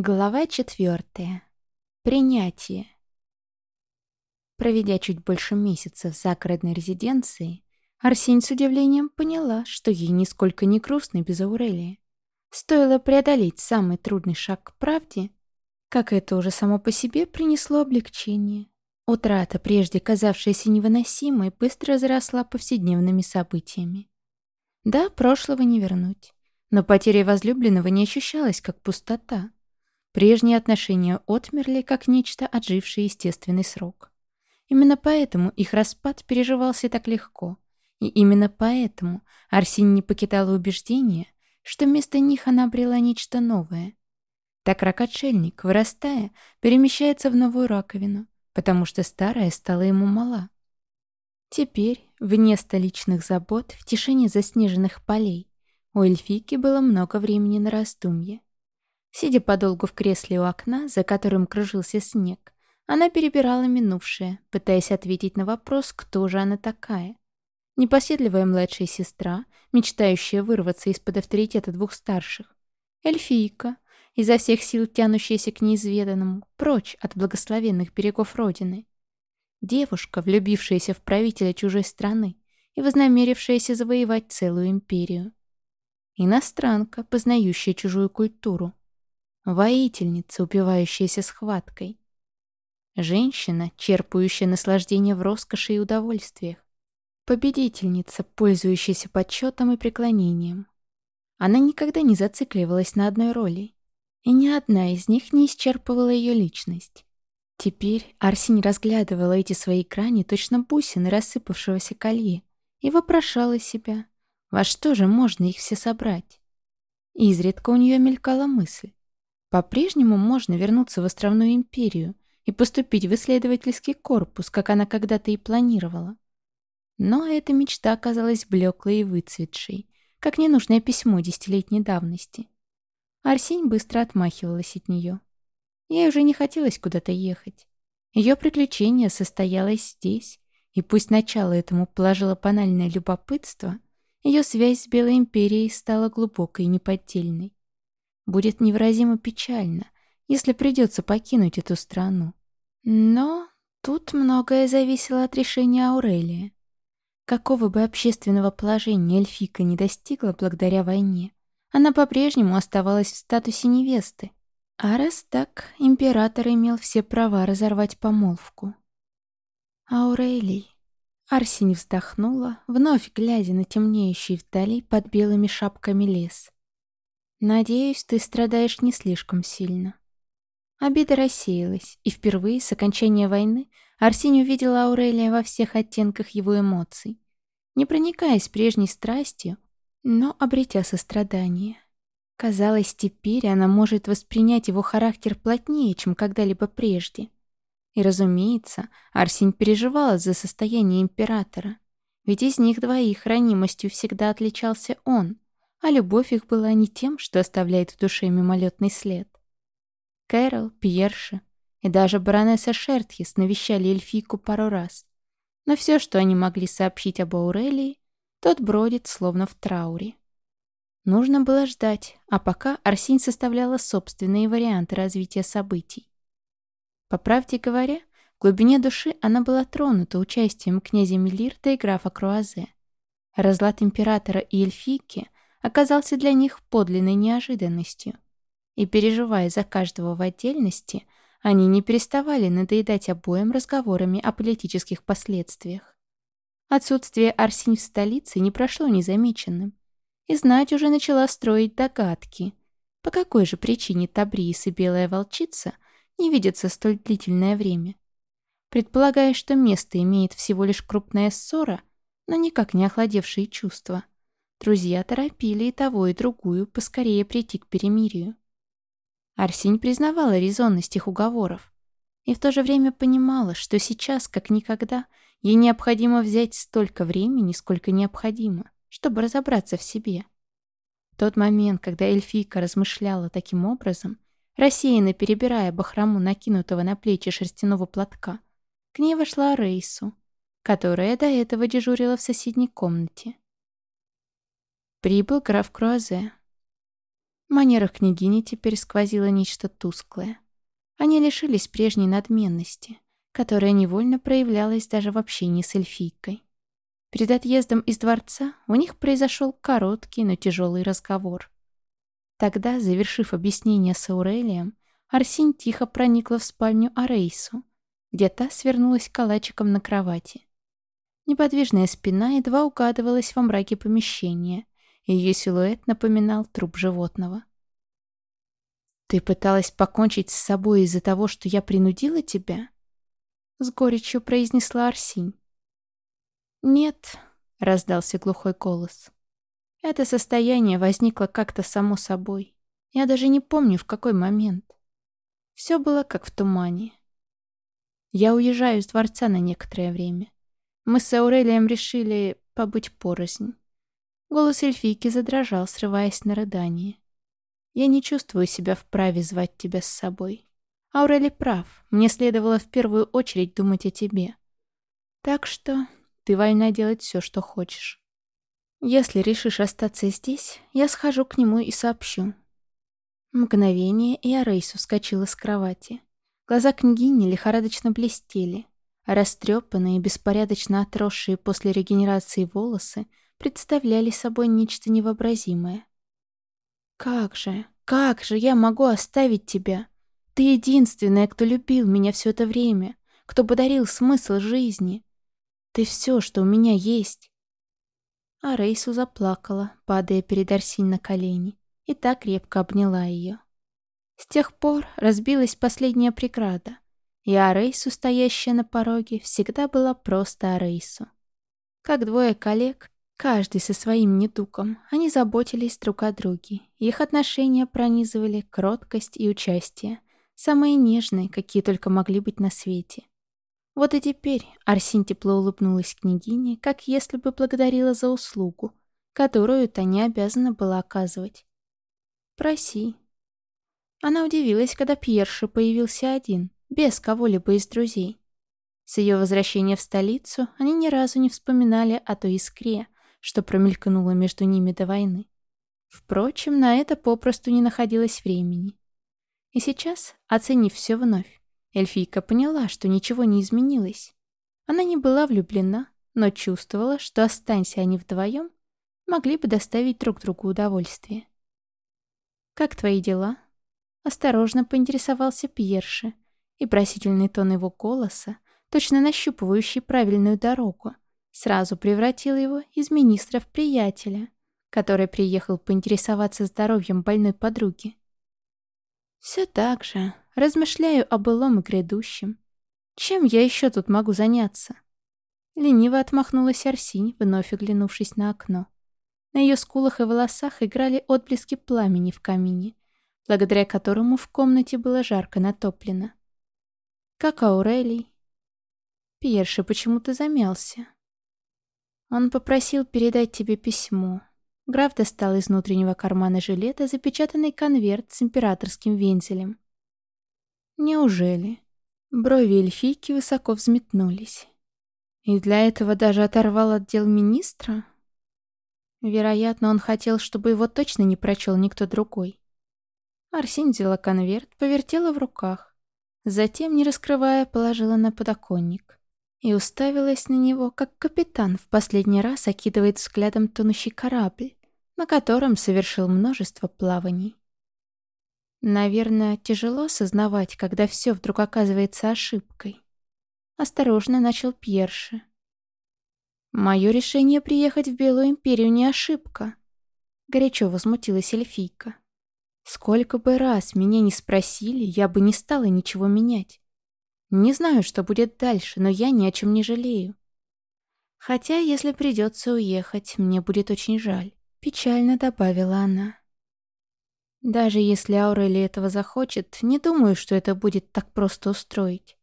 Глава четвертая. Принятие. Проведя чуть больше месяца в загородной резиденции, Арсень с удивлением поняла, что ей нисколько не грустно без Аурелии. Стоило преодолеть самый трудный шаг к правде, как это уже само по себе принесло облегчение. Утрата, прежде казавшаяся невыносимой, быстро заросла повседневными событиями. Да, прошлого не вернуть, но потеря возлюбленного не ощущалась как пустота. Прежние отношения отмерли, как нечто, отжившее естественный срок. Именно поэтому их распад переживался так легко. И именно поэтому Арсень не покидала убеждение, что вместо них она обрела нечто новое. Так рак-отшельник, вырастая, перемещается в новую раковину, потому что старая стала ему мала. Теперь, вне столичных забот, в тишине заснеженных полей, у эльфийки было много времени на раздумье. Сидя подолгу в кресле у окна, за которым кружился снег, она перебирала минувшее, пытаясь ответить на вопрос, кто же она такая. Непоседливая младшая сестра, мечтающая вырваться из-под авторитета двух старших. Эльфийка, изо всех сил тянущаяся к неизведанному, прочь от благословенных берегов Родины. Девушка, влюбившаяся в правителя чужой страны и вознамерившаяся завоевать целую империю. Иностранка, познающая чужую культуру, Воительница, упивающаяся схваткой. Женщина, черпающая наслаждение в роскоши и удовольствиях. Победительница, пользующаяся почетом и преклонением. Она никогда не зацикливалась на одной роли, и ни одна из них не исчерпывала ее личность. Теперь Арсень разглядывала эти свои грани точно бусины рассыпавшегося колье и вопрошала себя, во что же можно их все собрать. Изредка у нее мелькала мысль, по-прежнему можно вернуться в Островную империю и поступить в исследовательский корпус, как она когда-то и планировала. Но эта мечта оказалась блеклой и выцветшей, как ненужное письмо десятилетней давности. Арсень быстро отмахивалась от нее. Ей уже не хотелось куда-то ехать. Ее приключение состоялось здесь, и пусть начало этому положило банальное любопытство, ее связь с Белой Империей стала глубокой и неподдельной. Будет невыразимо печально, если придется покинуть эту страну. Но тут многое зависело от решения Аурелия. Какого бы общественного положения эльфика не достигла благодаря войне, она по-прежнему оставалась в статусе невесты. А раз так, император имел все права разорвать помолвку. Аурелий. Арсень вздохнула, вновь глядя на темнеющий вдали под белыми шапками лес. «Надеюсь, ты страдаешь не слишком сильно». Обида рассеялась, и впервые с окончания войны Арсений увидела Аурелия во всех оттенках его эмоций, не проникаясь прежней страстью, но обретя сострадание. Казалось, теперь она может воспринять его характер плотнее, чем когда-либо прежде. И, разумеется, Арсень переживала за состояние императора, ведь из них двоих ранимостью всегда отличался он — а любовь их была не тем, что оставляет в душе мимолетный след. Кэрол, Пьерша и даже баронесса Шертхис навещали эльфийку пару раз, но все, что они могли сообщить об Аурелии, тот бродит, словно в трауре. Нужно было ждать, а пока Арсень составляла собственные варианты развития событий. По правде говоря, в глубине души она была тронута участием князя Мелирта и графа Круазе. Разлад императора и эльфийки оказался для них подлинной неожиданностью. И переживая за каждого в отдельности, они не переставали надоедать обоим разговорами о политических последствиях. Отсутствие Арсень в столице не прошло незамеченным, и знать уже начала строить догадки, по какой же причине Табрис и Белая Волчица не видятся столь длительное время. Предполагая, что место имеет всего лишь крупная ссора, но никак не охладевшие чувства – Друзья торопили и того, и другую поскорее прийти к перемирию. Арсень признавала резонность их уговоров и в то же время понимала, что сейчас, как никогда, ей необходимо взять столько времени, сколько необходимо, чтобы разобраться в себе. Тот момент, когда эльфийка размышляла таким образом, рассеянно перебирая бахрому накинутого на плечи шерстяного платка, к ней вошла Рейсу, которая до этого дежурила в соседней комнате. Прибыл граф Круазе. В манерах княгини теперь сквозило нечто тусклое. Они лишились прежней надменности, которая невольно проявлялась даже в общении с эльфийкой. Перед отъездом из дворца у них произошел короткий, но тяжелый разговор. Тогда, завершив объяснение с Аурелием, Арсень тихо проникла в спальню Арейсу, где та свернулась калачиком на кровати. Неподвижная спина едва угадывалась во мраке помещения, ее силуэт напоминал труп животного. «Ты пыталась покончить с собой из-за того, что я принудила тебя?» С горечью произнесла Арсинь. «Нет», — раздался глухой голос. «Это состояние возникло как-то само собой. Я даже не помню, в какой момент. Все было как в тумане. Я уезжаю из дворца на некоторое время. Мы с Аурелием решили побыть порознь. Голос эльфийки задрожал, срываясь на рыдание. Я не чувствую себя вправе звать тебя с собой. Аурели прав, мне следовало в первую очередь думать о тебе. Так что ты вольна делать все, что хочешь. Если решишь остаться здесь, я схожу к нему и сообщу. Мгновение, и Арейс ускочила с кровати. Глаза княгини лихорадочно блестели, а растрепанные, беспорядочно отросшие после регенерации волосы представляли собой нечто невообразимое. «Как же, как же я могу оставить тебя? Ты единственная, кто любил меня все это время, кто подарил смысл жизни. Ты все, что у меня есть. А Рейсу заплакала, падая перед Арсинь на колени, и так крепко обняла ее. С тех пор разбилась последняя преграда, и Арейсу, стоящая на пороге, всегда была просто Арейсу. Как двое коллег, каждый со своим недугом, они заботились друг о друге, их отношения пронизывали кроткость и участие, самые нежные, какие только могли быть на свете. Вот и теперь Арсень тепло улыбнулась княгине, как если бы благодарила за услугу, которую та не обязана была оказывать. «Проси». Она удивилась, когда Пьерша появился один, без кого-либо из друзей. С ее возвращения в столицу они ни разу не вспоминали о той искре, что промелькнуло между ними до войны. Впрочем, на это попросту не находилось времени. И сейчас, оценив все вновь, Эльфийка поняла, что ничего не изменилось. Она не была влюблена, но чувствовала, что останься они вдвоем, могли бы доставить друг другу удовольствие. «Как твои дела?» Осторожно поинтересовался Пьерши, и просительный тон его голоса, точно нащупывающий правильную дорогу, сразу превратил его из министра в приятеля, который приехал поинтересоваться здоровьем больной подруги. «Все так же», Размышляю о былом и грядущем. Чем я еще тут могу заняться? Лениво отмахнулась Арсинь, вновь оглянувшись на окно. На ее скулах и волосах играли отблески пламени в камине, благодаря которому в комнате было жарко натоплено. Как Аурелий. Пьерши почему-то замялся. Он попросил передать тебе письмо. Граф достал из внутреннего кармана жилета запечатанный конверт с императорским вензелем. Неужели? Брови эльфийки высоко взметнулись. И для этого даже оторвал отдел министра? Вероятно, он хотел, чтобы его точно не прочел никто другой. Арсень взяла конверт, повертела в руках. Затем, не раскрывая, положила на подоконник. И уставилась на него, как капитан в последний раз окидывает взглядом тонущий корабль, на котором совершил множество плаваний. Наверное, тяжело осознавать, когда все вдруг оказывается ошибкой. Осторожно начал Пьерши. «Мое решение приехать в Белую Империю не ошибка», — горячо возмутилась эльфийка. «Сколько бы раз меня не спросили, я бы не стала ничего менять. Не знаю, что будет дальше, но я ни о чем не жалею. Хотя, если придется уехать, мне будет очень жаль», — печально добавила она. Даже если Аурели этого захочет, не думаю, что это будет так просто устроить.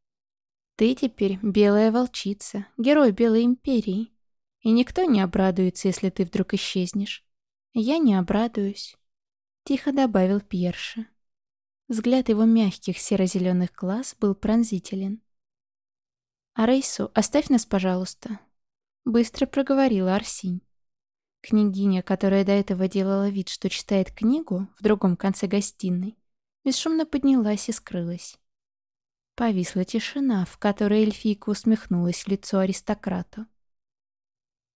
Ты теперь белая волчица, герой Белой Империи. И никто не обрадуется, если ты вдруг исчезнешь. Я не обрадуюсь. Тихо добавил Пьерша. Взгляд его мягких серо-зеленых глаз был пронзителен. «А Рейсу оставь нас, пожалуйста», — быстро проговорила Арсинь. Княгиня, которая до этого делала вид, что читает книгу в другом конце гостиной, бесшумно поднялась и скрылась. Повисла тишина, в которой эльфийка усмехнулась в лицо аристократу.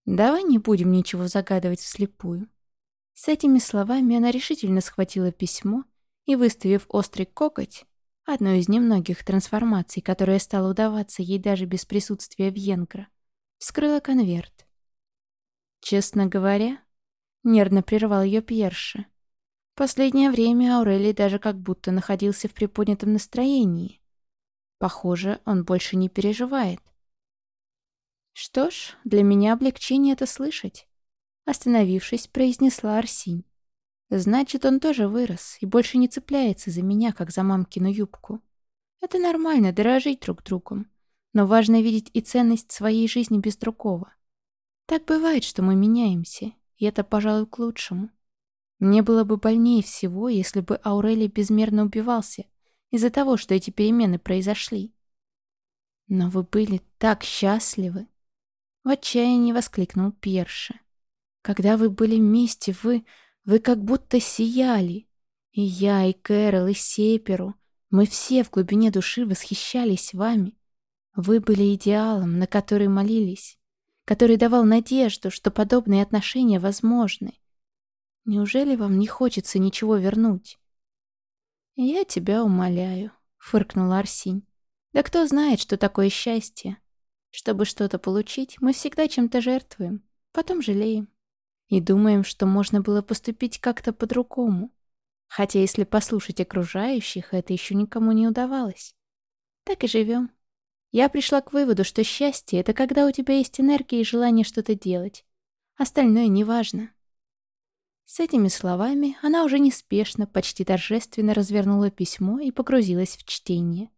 «Давай не будем ничего загадывать вслепую». С этими словами она решительно схватила письмо и, выставив острый коготь, одну из немногих трансформаций, которая стала удаваться ей даже без присутствия Вьенгра, вскрыла конверт. Честно говоря, нервно прервал ее Пьерша. Последнее время Аурелий даже как будто находился в приподнятом настроении. Похоже, он больше не переживает. Что ж, для меня облегчение это слышать. Остановившись, произнесла Арсинь. Значит, он тоже вырос и больше не цепляется за меня, как за мамкину юбку. Это нормально, дорожить друг другом. Но важно видеть и ценность своей жизни без другого. Так бывает, что мы меняемся, и это, пожалуй, к лучшему. Мне было бы больнее всего, если бы Аурелий безмерно убивался из-за того, что эти перемены произошли. Но вы были так счастливы. В отчаянии воскликнул Пьерша. Когда вы были вместе, вы... вы как будто сияли. И я, и Кэрол, и Сеперу. Мы все в глубине души восхищались вами. Вы были идеалом, на который молились который давал надежду, что подобные отношения возможны. Неужели вам не хочется ничего вернуть? «Я тебя умоляю», — фыркнула Арсинь. «Да кто знает, что такое счастье? Чтобы что-то получить, мы всегда чем-то жертвуем, потом жалеем. И думаем, что можно было поступить как-то по-другому. Хотя, если послушать окружающих, это еще никому не удавалось. Так и живем. Я пришла к выводу, что счастье — это когда у тебя есть энергия и желание что-то делать. Остальное неважно. С этими словами она уже неспешно, почти торжественно развернула письмо и погрузилась в чтение.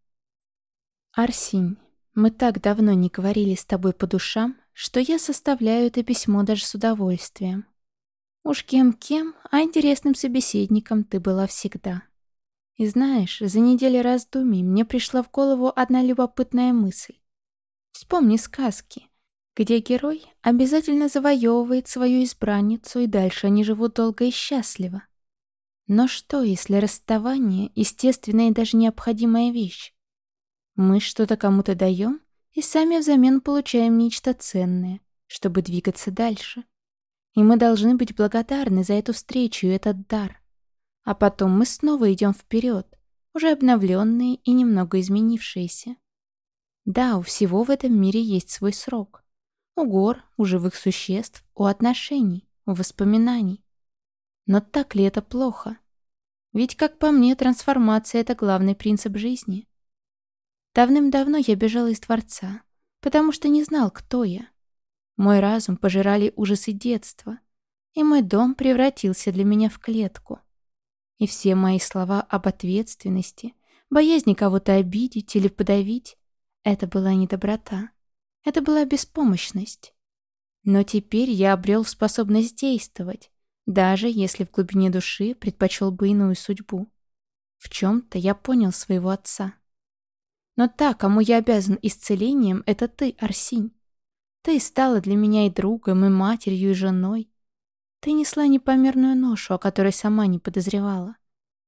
«Арсинь, мы так давно не говорили с тобой по душам, что я составляю это письмо даже с удовольствием. Уж кем-кем, а интересным собеседником ты была всегда». И знаешь, за неделю раздумий мне пришла в голову одна любопытная мысль. Вспомни сказки, где герой обязательно завоевывает свою избранницу, и дальше они живут долго и счастливо. Но что, если расставание — естественная и даже необходимая вещь? Мы что-то кому-то даем и сами взамен получаем нечто ценное, чтобы двигаться дальше. И мы должны быть благодарны за эту встречу и этот дар. А потом мы снова идем вперед, уже обновленные и немного изменившиеся. Да, у всего в этом мире есть свой срок. У гор, у живых существ, у отношений, у воспоминаний. Но так ли это плохо? Ведь, как по мне, трансформация — это главный принцип жизни. Давным-давно я бежал из дворца, потому что не знал, кто я. Мой разум пожирали ужасы детства, и мой дом превратился для меня в клетку — и все мои слова об ответственности, боязни кого-то обидеть или подавить — это была не доброта. Это была беспомощность. Но теперь я обрел способность действовать, даже если в глубине души предпочел бы иную судьбу. В чем-то я понял своего отца. Но та, кому я обязан исцелением, это ты, Арсинь. Ты стала для меня и другом, и матерью, и женой. Ты несла непомерную ношу, о которой сама не подозревала.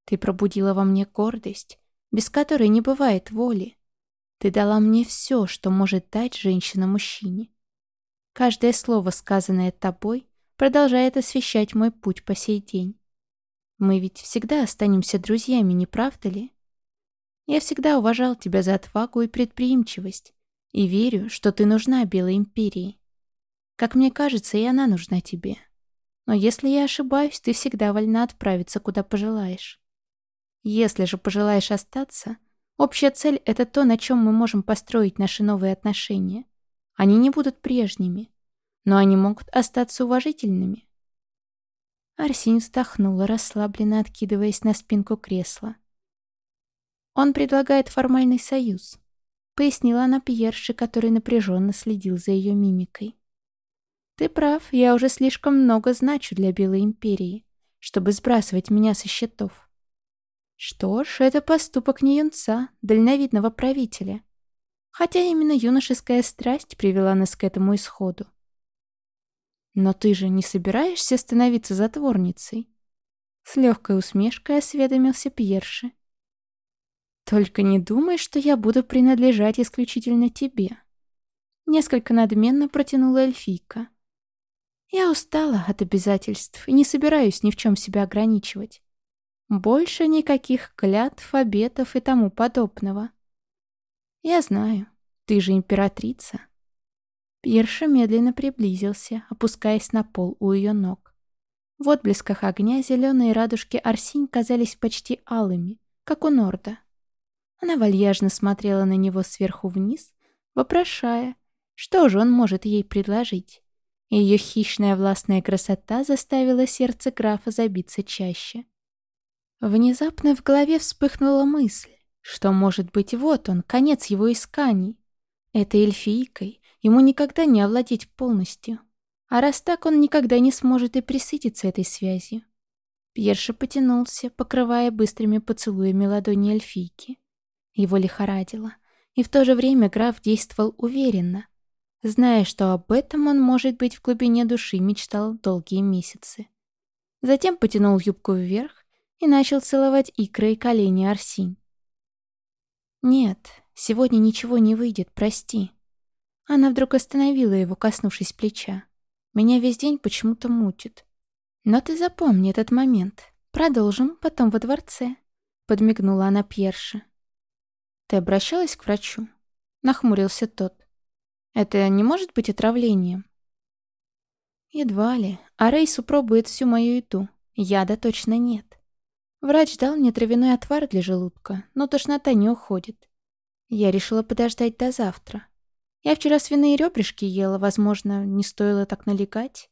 Ты пробудила во мне гордость, без которой не бывает воли. Ты дала мне все, что может дать женщина мужчине. Каждое слово, сказанное тобой, продолжает освещать мой путь по сей день. Мы ведь всегда останемся друзьями, не правда ли? Я всегда уважал тебя за отвагу и предприимчивость и верю, что ты нужна Белой Империи. Как мне кажется, и она нужна тебе. Но если я ошибаюсь, ты всегда вольна отправиться, куда пожелаешь. Если же пожелаешь остаться, общая цель — это то, на чем мы можем построить наши новые отношения. Они не будут прежними, но они могут остаться уважительными. Арсень вздохнула, расслабленно откидываясь на спинку кресла. «Он предлагает формальный союз», — пояснила она Пьерше, который напряженно следил за ее мимикой. «Ты прав, я уже слишком много значу для Белой Империи, чтобы сбрасывать меня со счетов. Что ж, это поступок не юнца, дальновидного правителя. Хотя именно юношеская страсть привела нас к этому исходу. Но ты же не собираешься становиться затворницей? С легкой усмешкой осведомился Пьерши. Только не думай, что я буду принадлежать исключительно тебе. Несколько надменно протянула эльфийка. Я устала от обязательств и не собираюсь ни в чем себя ограничивать. Больше никаких клятв, обетов и тому подобного. Я знаю, ты же императрица. Пьерша медленно приблизился, опускаясь на пол у ее ног. В отблесках огня зеленые радужки Арсинь казались почти алыми, как у Норда. Она вальяжно смотрела на него сверху вниз, вопрошая, что же он может ей предложить. Ее хищная властная красота заставила сердце графа забиться чаще. Внезапно в голове вспыхнула мысль, что, может быть, вот он, конец его исканий. Этой эльфийкой ему никогда не овладеть полностью. А раз так, он никогда не сможет и присытиться этой связью. Пьерша потянулся, покрывая быстрыми поцелуями ладони эльфийки. Его лихорадило, и в то же время граф действовал уверенно, зная, что об этом он, может быть, в глубине души мечтал долгие месяцы. Затем потянул юбку вверх и начал целовать икры и колени Арсинь. «Нет, сегодня ничего не выйдет, прости». Она вдруг остановила его, коснувшись плеча. «Меня весь день почему-то мутит. Но ты запомни этот момент. Продолжим потом во дворце», — подмигнула она Пьерше. «Ты обращалась к врачу?» — нахмурился тот. Это не может быть отравлением? Едва ли. А Рейсу пробует всю мою еду. Яда точно нет. Врач дал мне травяной отвар для желудка, но тошнота не уходит. Я решила подождать до завтра. Я вчера свиные ребрышки ела, возможно, не стоило так налегать.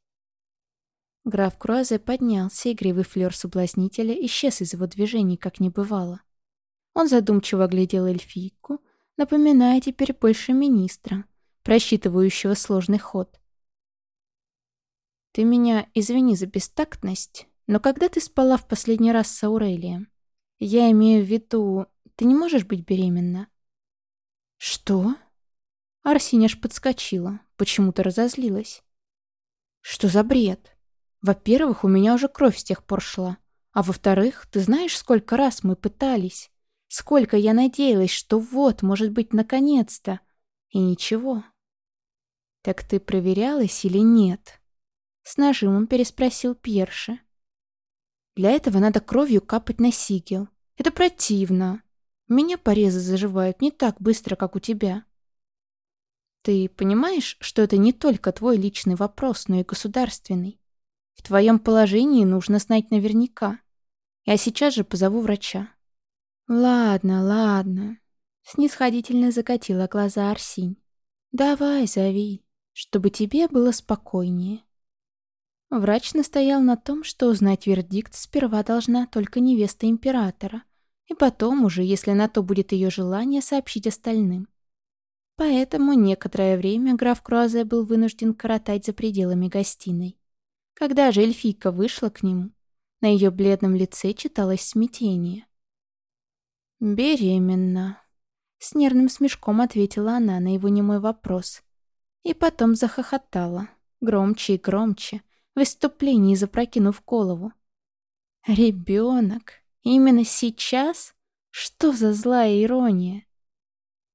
Граф Круазе поднялся, игривый флёр соблазнителя исчез из его движений, как не бывало. Он задумчиво оглядел эльфийку, напоминая теперь больше министра, просчитывающего сложный ход. «Ты меня извини за бестактность, но когда ты спала в последний раз с Аурелием? Я имею в виду, ты не можешь быть беременна?» «Что?» Арсинь аж подскочила, почему-то разозлилась. «Что за бред? Во-первых, у меня уже кровь с тех пор шла. А во-вторых, ты знаешь, сколько раз мы пытались? Сколько я надеялась, что вот, может быть, наконец-то. И ничего. «Так ты проверялась или нет?» С нажимом переспросил Пьерша. «Для этого надо кровью капать на сигел. Это противно. Меня порезы заживают не так быстро, как у тебя». «Ты понимаешь, что это не только твой личный вопрос, но и государственный? В твоем положении нужно знать наверняка. Я сейчас же позову врача». «Ладно, ладно», — снисходительно закатила глаза Арсинь. «Давай, зови чтобы тебе было спокойнее. Врач настоял на том, что узнать вердикт сперва должна только невеста императора, и потом уже, если на то будет ее желание, сообщить остальным. Поэтому некоторое время граф Круазе был вынужден коротать за пределами гостиной. Когда же эльфийка вышла к нему, на ее бледном лице читалось смятение. «Беременна», — с нервным смешком ответила она на его немой вопрос, и потом захохотала, громче и громче, в выступлении запрокинув голову. «Ребенок? Именно сейчас? Что за злая ирония?»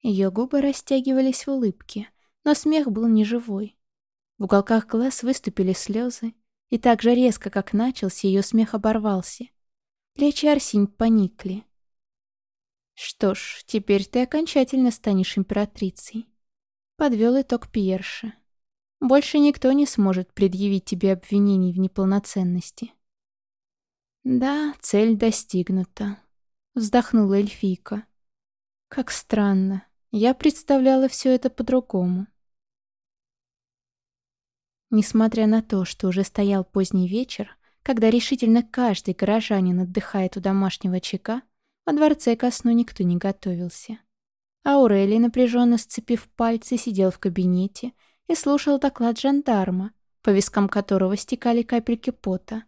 Ее губы растягивались в улыбке, но смех был неживой. В уголках глаз выступили слезы, и так же резко, как начался, ее смех оборвался. Плечи Арсинь поникли. «Что ж, теперь ты окончательно станешь императрицей», Подвел итог Пьерша. Больше никто не сможет предъявить тебе обвинений в неполноценности. Да, цель достигнута. Вздохнула эльфийка. Как странно. Я представляла все это по-другому. Несмотря на то, что уже стоял поздний вечер, когда решительно каждый горожанин отдыхает у домашнего очага, во дворце ко сну никто не готовился. Аурелий, напряженно сцепив пальцы, сидел в кабинете и слушал доклад жандарма, по вискам которого стекали капельки пота.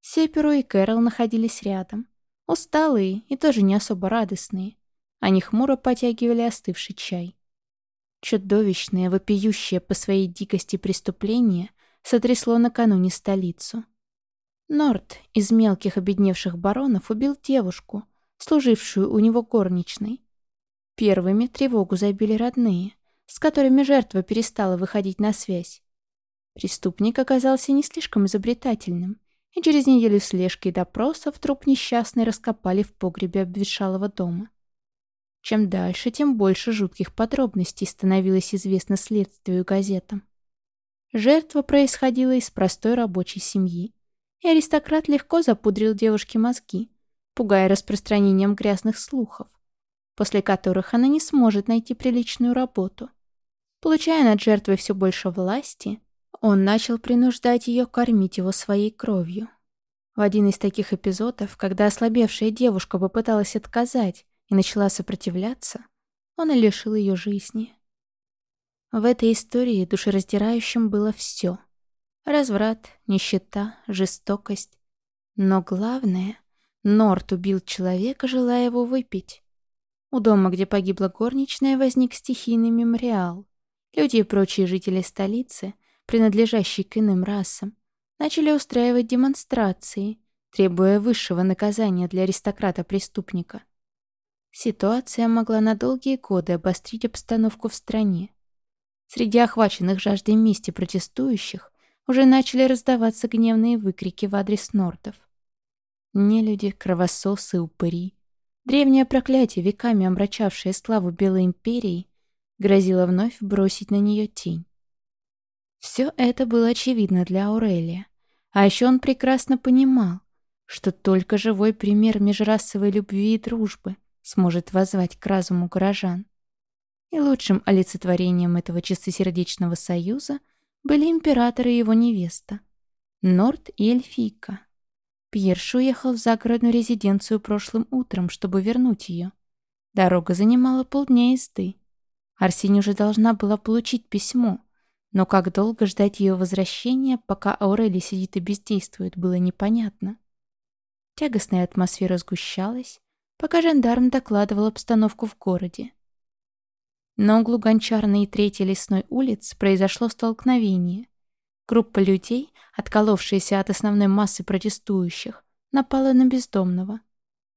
Сеперу и Кэрол находились рядом, усталые и тоже не особо радостные. Они хмуро потягивали остывший чай. Чудовищное, вопиющее по своей дикости преступление сотрясло накануне столицу. Норт из мелких обедневших баронов убил девушку, служившую у него горничной. Первыми тревогу забили родные, с которыми жертва перестала выходить на связь. Преступник оказался не слишком изобретательным, и через неделю слежки и допросов труп несчастный раскопали в погребе обветшалого дома. Чем дальше, тем больше жутких подробностей становилось известно следствию и газетам. Жертва происходила из простой рабочей семьи, и аристократ легко запудрил девушке мозги, пугая распространением грязных слухов, после которых она не сможет найти приличную работу. Получая над жертвой все больше власти, он начал принуждать ее кормить его своей кровью. В один из таких эпизодов, когда ослабевшая девушка попыталась отказать и начала сопротивляться, он и лишил ее жизни. В этой истории душераздирающим было все. Разврат, нищета, жестокость. Но главное, Норт убил человека, желая его выпить. У дома, где погибла горничная, возник стихийный мемориал. Люди и прочие жители столицы принадлежащие к иным расам, начали устраивать демонстрации, требуя высшего наказания для аристократа-преступника. Ситуация могла на долгие годы обострить обстановку в стране. Среди охваченных жаждой мести протестующих уже начали раздаваться гневные выкрики в адрес нортов. Нелюди, кровососы, упыри. Древнее проклятие, веками омрачавшее славу Белой Империи, грозило вновь бросить на нее тень. Все это было очевидно для Аурелия. А еще он прекрасно понимал, что только живой пример межрасовой любви и дружбы сможет воззвать к разуму горожан. И лучшим олицетворением этого чистосердечного союза были император и его невеста, Норт и Эльфийка. Пьерш уехал в загородную резиденцию прошлым утром, чтобы вернуть ее. Дорога занимала полдня езды. Арсень уже должна была получить письмо, но как долго ждать ее возвращения, пока Аурели сидит и бездействует, было непонятно. Тягостная атмосфера сгущалась, пока жандарм докладывал обстановку в городе. На углу Гончарной и Третьей лесной улиц произошло столкновение. Группа людей, отколовшаяся от основной массы протестующих, напала на бездомного.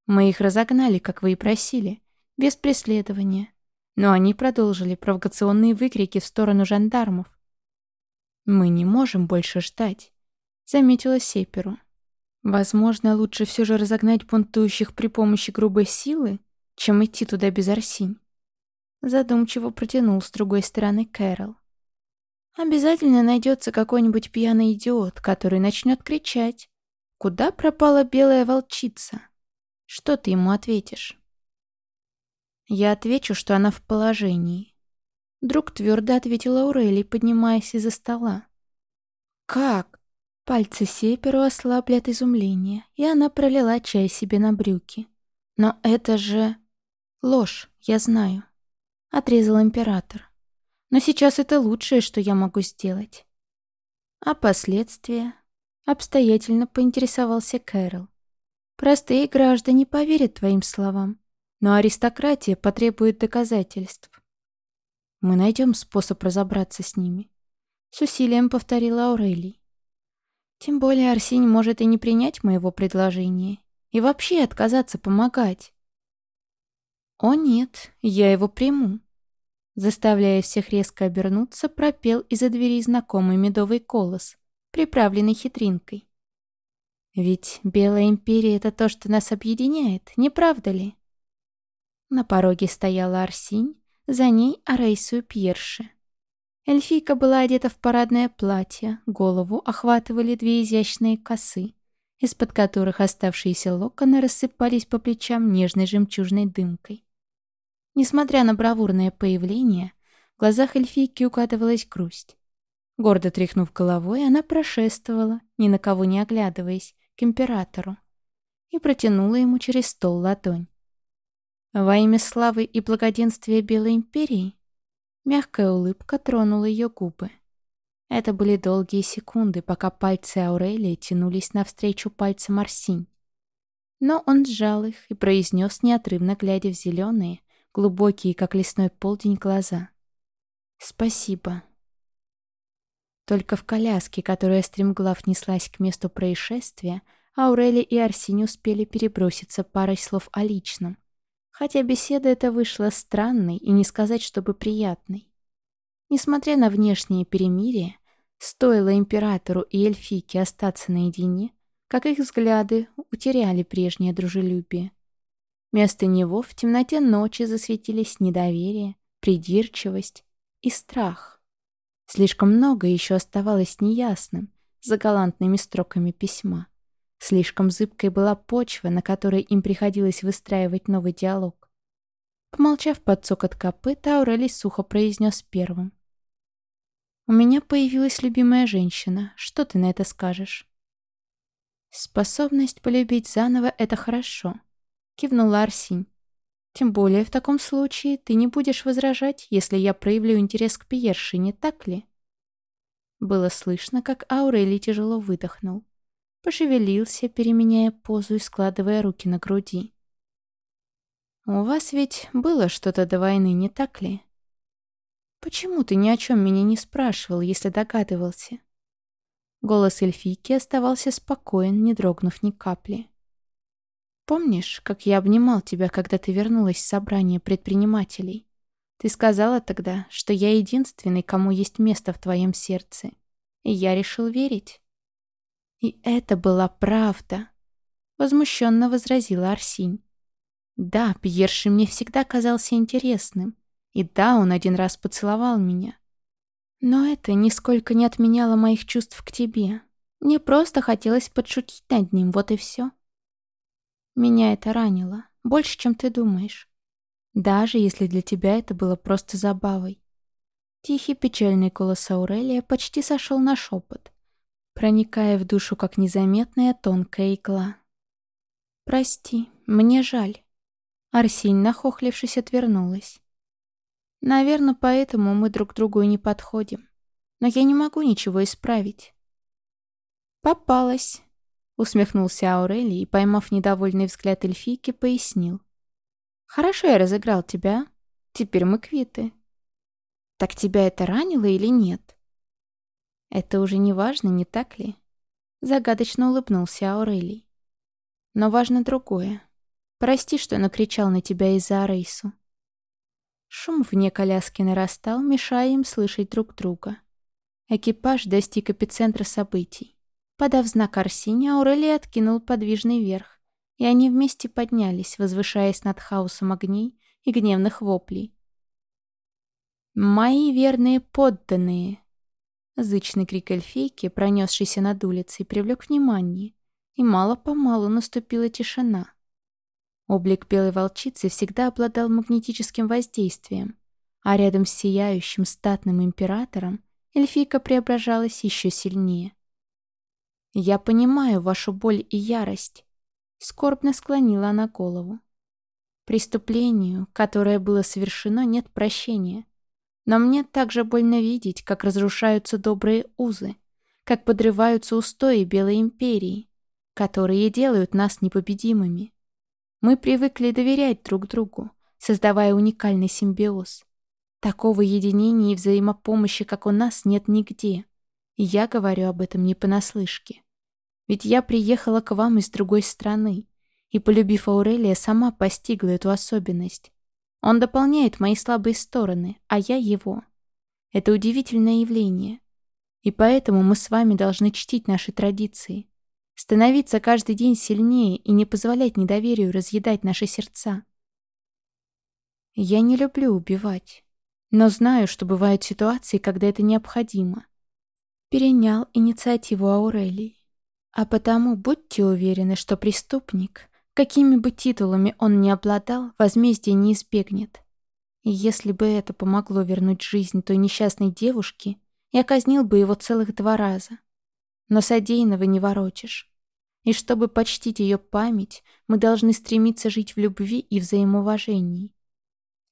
Мы их разогнали, как вы и просили, без преследования. Но они продолжили провокационные выкрики в сторону жандармов, «Мы не можем больше ждать», — заметила Сеперу. «Возможно, лучше все же разогнать бунтующих при помощи грубой силы, чем идти туда без Арсинь». Задумчиво протянул с другой стороны Кэрол. «Обязательно найдется какой-нибудь пьяный идиот, который начнет кричать. Куда пропала белая волчица? Что ты ему ответишь?» «Я отвечу, что она в положении», Друг твердо ответила Аурели, поднимаясь из-за стола. «Как?» Пальцы Сеперу ослабли от изумления, и она пролила чай себе на брюки. «Но это же...» «Ложь, я знаю», — отрезал император. «Но сейчас это лучшее, что я могу сделать». «А последствия?» — обстоятельно поинтересовался Кэрол. «Простые граждане поверят твоим словам, но аристократия потребует доказательств. Мы найдем способ разобраться с ними. С усилием повторила Аурелий. Тем более Арсень может и не принять моего предложения. И вообще отказаться помогать. О нет, я его приму. Заставляя всех резко обернуться, пропел из-за двери знакомый медовый колос, приправленный хитринкой. Ведь Белая Империя — это то, что нас объединяет, не правда ли? На пороге стояла Арсинь, за ней Арейсу Пьерши. Эльфийка была одета в парадное платье, голову охватывали две изящные косы, из-под которых оставшиеся локоны рассыпались по плечам нежной жемчужной дымкой. Несмотря на бравурное появление, в глазах эльфийки угадывалась грусть. Гордо тряхнув головой, она прошествовала, ни на кого не оглядываясь, к императору и протянула ему через стол ладонь. Во имя славы и благоденствия Белой Империи мягкая улыбка тронула ее губы. Это были долгие секунды, пока пальцы Аурелии тянулись навстречу пальцам Арсинь. Но он сжал их и произнес, неотрывно глядя в зеленые, глубокие, как лесной полдень, глаза. «Спасибо». Только в коляске, которая стремглав неслась к месту происшествия, Аурели и Арсини успели переброситься парой слов о личном. Хотя беседа эта вышла странной и не сказать, чтобы приятной. Несмотря на внешнее перемирие, стоило императору и эльфийке остаться наедине, как их взгляды утеряли прежнее дружелюбие. Вместо него в темноте ночи засветились недоверие, придирчивость и страх. Слишком много еще оставалось неясным за галантными строками письма. Слишком зыбкой была почва, на которой им приходилось выстраивать новый диалог. Помолчав под цокот копыт, Аурелий сухо произнес первым. «У меня появилась любимая женщина. Что ты на это скажешь?» «Способность полюбить заново — это хорошо», — кивнула Арсинь. «Тем более в таком случае ты не будешь возражать, если я проявлю интерес к Пьерше, не так ли?» Было слышно, как Аурелий тяжело выдохнул. Пошевелился, переменяя позу и складывая руки на груди. «У вас ведь было что-то до войны, не так ли?» «Почему ты ни о чем меня не спрашивал, если догадывался?» Голос эльфийки оставался спокоен, не дрогнув ни капли. «Помнишь, как я обнимал тебя, когда ты вернулась с собрания предпринимателей? Ты сказала тогда, что я единственный, кому есть место в твоем сердце. И я решил верить». «И это была правда», — возмущенно возразила Арсинь. «Да, Пьерши мне всегда казался интересным, и да, он один раз поцеловал меня. Но это нисколько не отменяло моих чувств к тебе. Мне просто хотелось подшутить над ним, вот и все. Меня это ранило, больше, чем ты думаешь. Даже если для тебя это было просто забавой. Тихий печальный голос Аурелия почти сошел на шепот, проникая в душу как незаметная тонкая игла. «Прости, мне жаль». Арсень, нахохлившись, отвернулась. Наверное, поэтому мы друг другу не подходим. Но я не могу ничего исправить. «Попалась», — усмехнулся Аурелий и, поймав недовольный взгляд эльфийки, пояснил. «Хорошо я разыграл тебя. Теперь мы квиты». «Так тебя это ранило или нет?» «Это уже не важно, не так ли?» Загадочно улыбнулся Аурелий. «Но важно другое. Прости, что накричал на тебя из-за Арейсу. Шум вне коляски нарастал, мешая им слышать друг друга. Экипаж достиг эпицентра событий. Подав знак Арсине, Аурелий откинул подвижный верх, и они вместе поднялись, возвышаясь над хаосом огней и гневных воплей. «Мои верные подданные!» Зычный крик эльфейки, пронесшийся над улицей, привлек внимание, и мало-помалу наступила тишина. Облик белой волчицы всегда обладал магнетическим воздействием, а рядом с сияющим статным императором эльфийка преображалась еще сильнее. «Я понимаю вашу боль и ярость», — скорбно склонила она голову. «Преступлению, которое было совершено, нет прощения. Но мне также больно видеть, как разрушаются добрые узы, как подрываются устои Белой Империи, которые делают нас непобедимыми. Мы привыкли доверять друг другу, создавая уникальный симбиоз. Такого единения и взаимопомощи, как у нас, нет нигде. Я говорю об этом не понаслышке. Ведь я приехала к вам из другой страны, и, полюбив Аурелия, сама постигла эту особенность. Он дополняет мои слабые стороны, а я его. Это удивительное явление. И поэтому мы с вами должны чтить наши традиции, Становиться каждый день сильнее и не позволять недоверию разъедать наши сердца. Я не люблю убивать, но знаю, что бывают ситуации, когда это необходимо. Перенял инициативу Аурелий. А потому будьте уверены, что преступник, какими бы титулами он ни обладал, возмездие не избегнет. И если бы это помогло вернуть жизнь той несчастной девушке, я казнил бы его целых два раза. Но содеянного не ворочишь. И чтобы почтить ее память, мы должны стремиться жить в любви и взаимоуважении.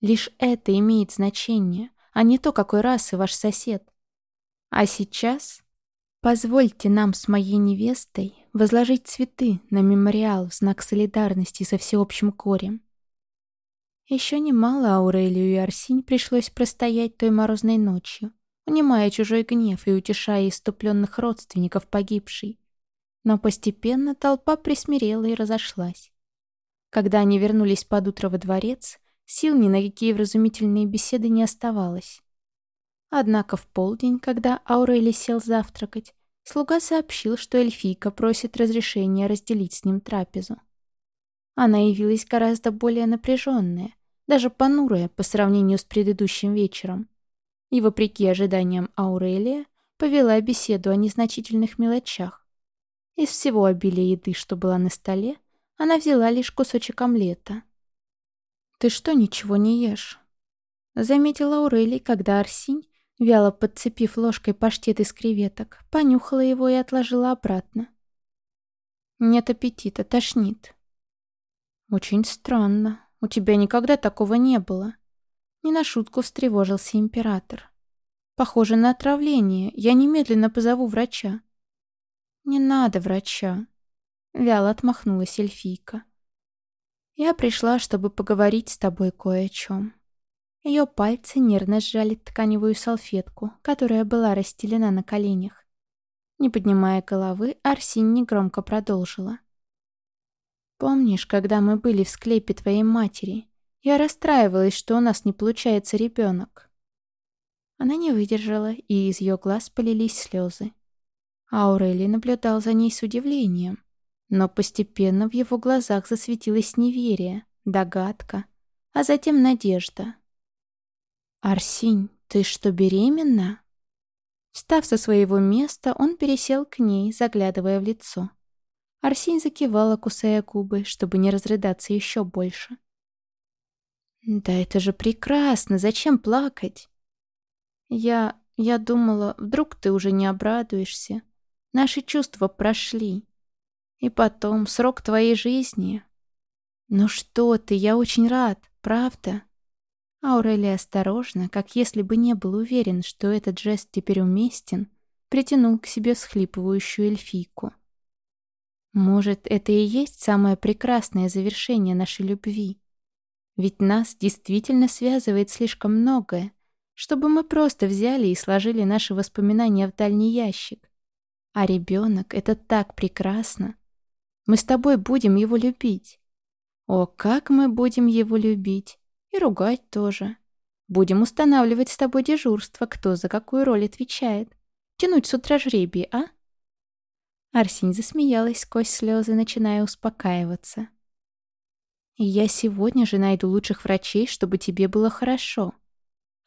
Лишь это имеет значение, а не то, какой расы ваш сосед. А сейчас позвольте нам с моей невестой возложить цветы на мемориал в знак солидарности со всеобщим корем. Еще немало Аурелию и Арсинь пришлось простоять той морозной ночью, унимая чужой гнев и утешая иступленных родственников погибшей. Но постепенно толпа присмирела и разошлась. Когда они вернулись под утро во дворец, сил ни на какие вразумительные беседы не оставалось. Однако в полдень, когда Аурели сел завтракать, слуга сообщил, что эльфийка просит разрешения разделить с ним трапезу. Она явилась гораздо более напряженная, даже понурая по сравнению с предыдущим вечером. И, вопреки ожиданиям Аурелия, повела беседу о незначительных мелочах. Из всего обилия еды, что была на столе, она взяла лишь кусочек омлета. «Ты что, ничего не ешь?» Заметила Аурелий, когда Арсинь, вяло подцепив ложкой паштет из креветок, понюхала его и отложила обратно. «Нет аппетита, тошнит». «Очень странно. У тебя никогда такого не было». Не на шутку встревожился император. «Похоже на отравление. Я немедленно позову врача». «Не надо врача», — вяло отмахнулась эльфийка. «Я пришла, чтобы поговорить с тобой кое о чем». Ее пальцы нервно сжали тканевую салфетку, которая была расстелена на коленях. Не поднимая головы, Арсинь негромко продолжила. «Помнишь, когда мы были в склепе твоей матери? Я расстраивалась, что у нас не получается ребенок». Она не выдержала, и из ее глаз полились слезы. Аурели наблюдал за ней с удивлением, но постепенно в его глазах засветилось неверие, догадка, а затем надежда. «Арсинь, ты что, беременна?» Встав со своего места, он пересел к ней, заглядывая в лицо. Арсинь закивала, кусая губы, чтобы не разрыдаться еще больше. «Да это же прекрасно! Зачем плакать?» «Я... я думала, вдруг ты уже не обрадуешься. Наши чувства прошли. И потом, срок твоей жизни...» «Ну что ты, я очень рад, правда?» Аурелия осторожно, как если бы не был уверен, что этот жест теперь уместен, притянул к себе схлипывающую эльфийку. Может, это и есть самое прекрасное завершение нашей любви? Ведь нас действительно связывает слишком многое, чтобы мы просто взяли и сложили наши воспоминания в дальний ящик. А ребенок — это так прекрасно. Мы с тобой будем его любить. О, как мы будем его любить! И ругать тоже. Будем устанавливать с тобой дежурство, кто за какую роль отвечает. Тянуть с утра жребий, а?» Арсень засмеялась сквозь слезы, начиная успокаиваться. «И я сегодня же найду лучших врачей, чтобы тебе было хорошо».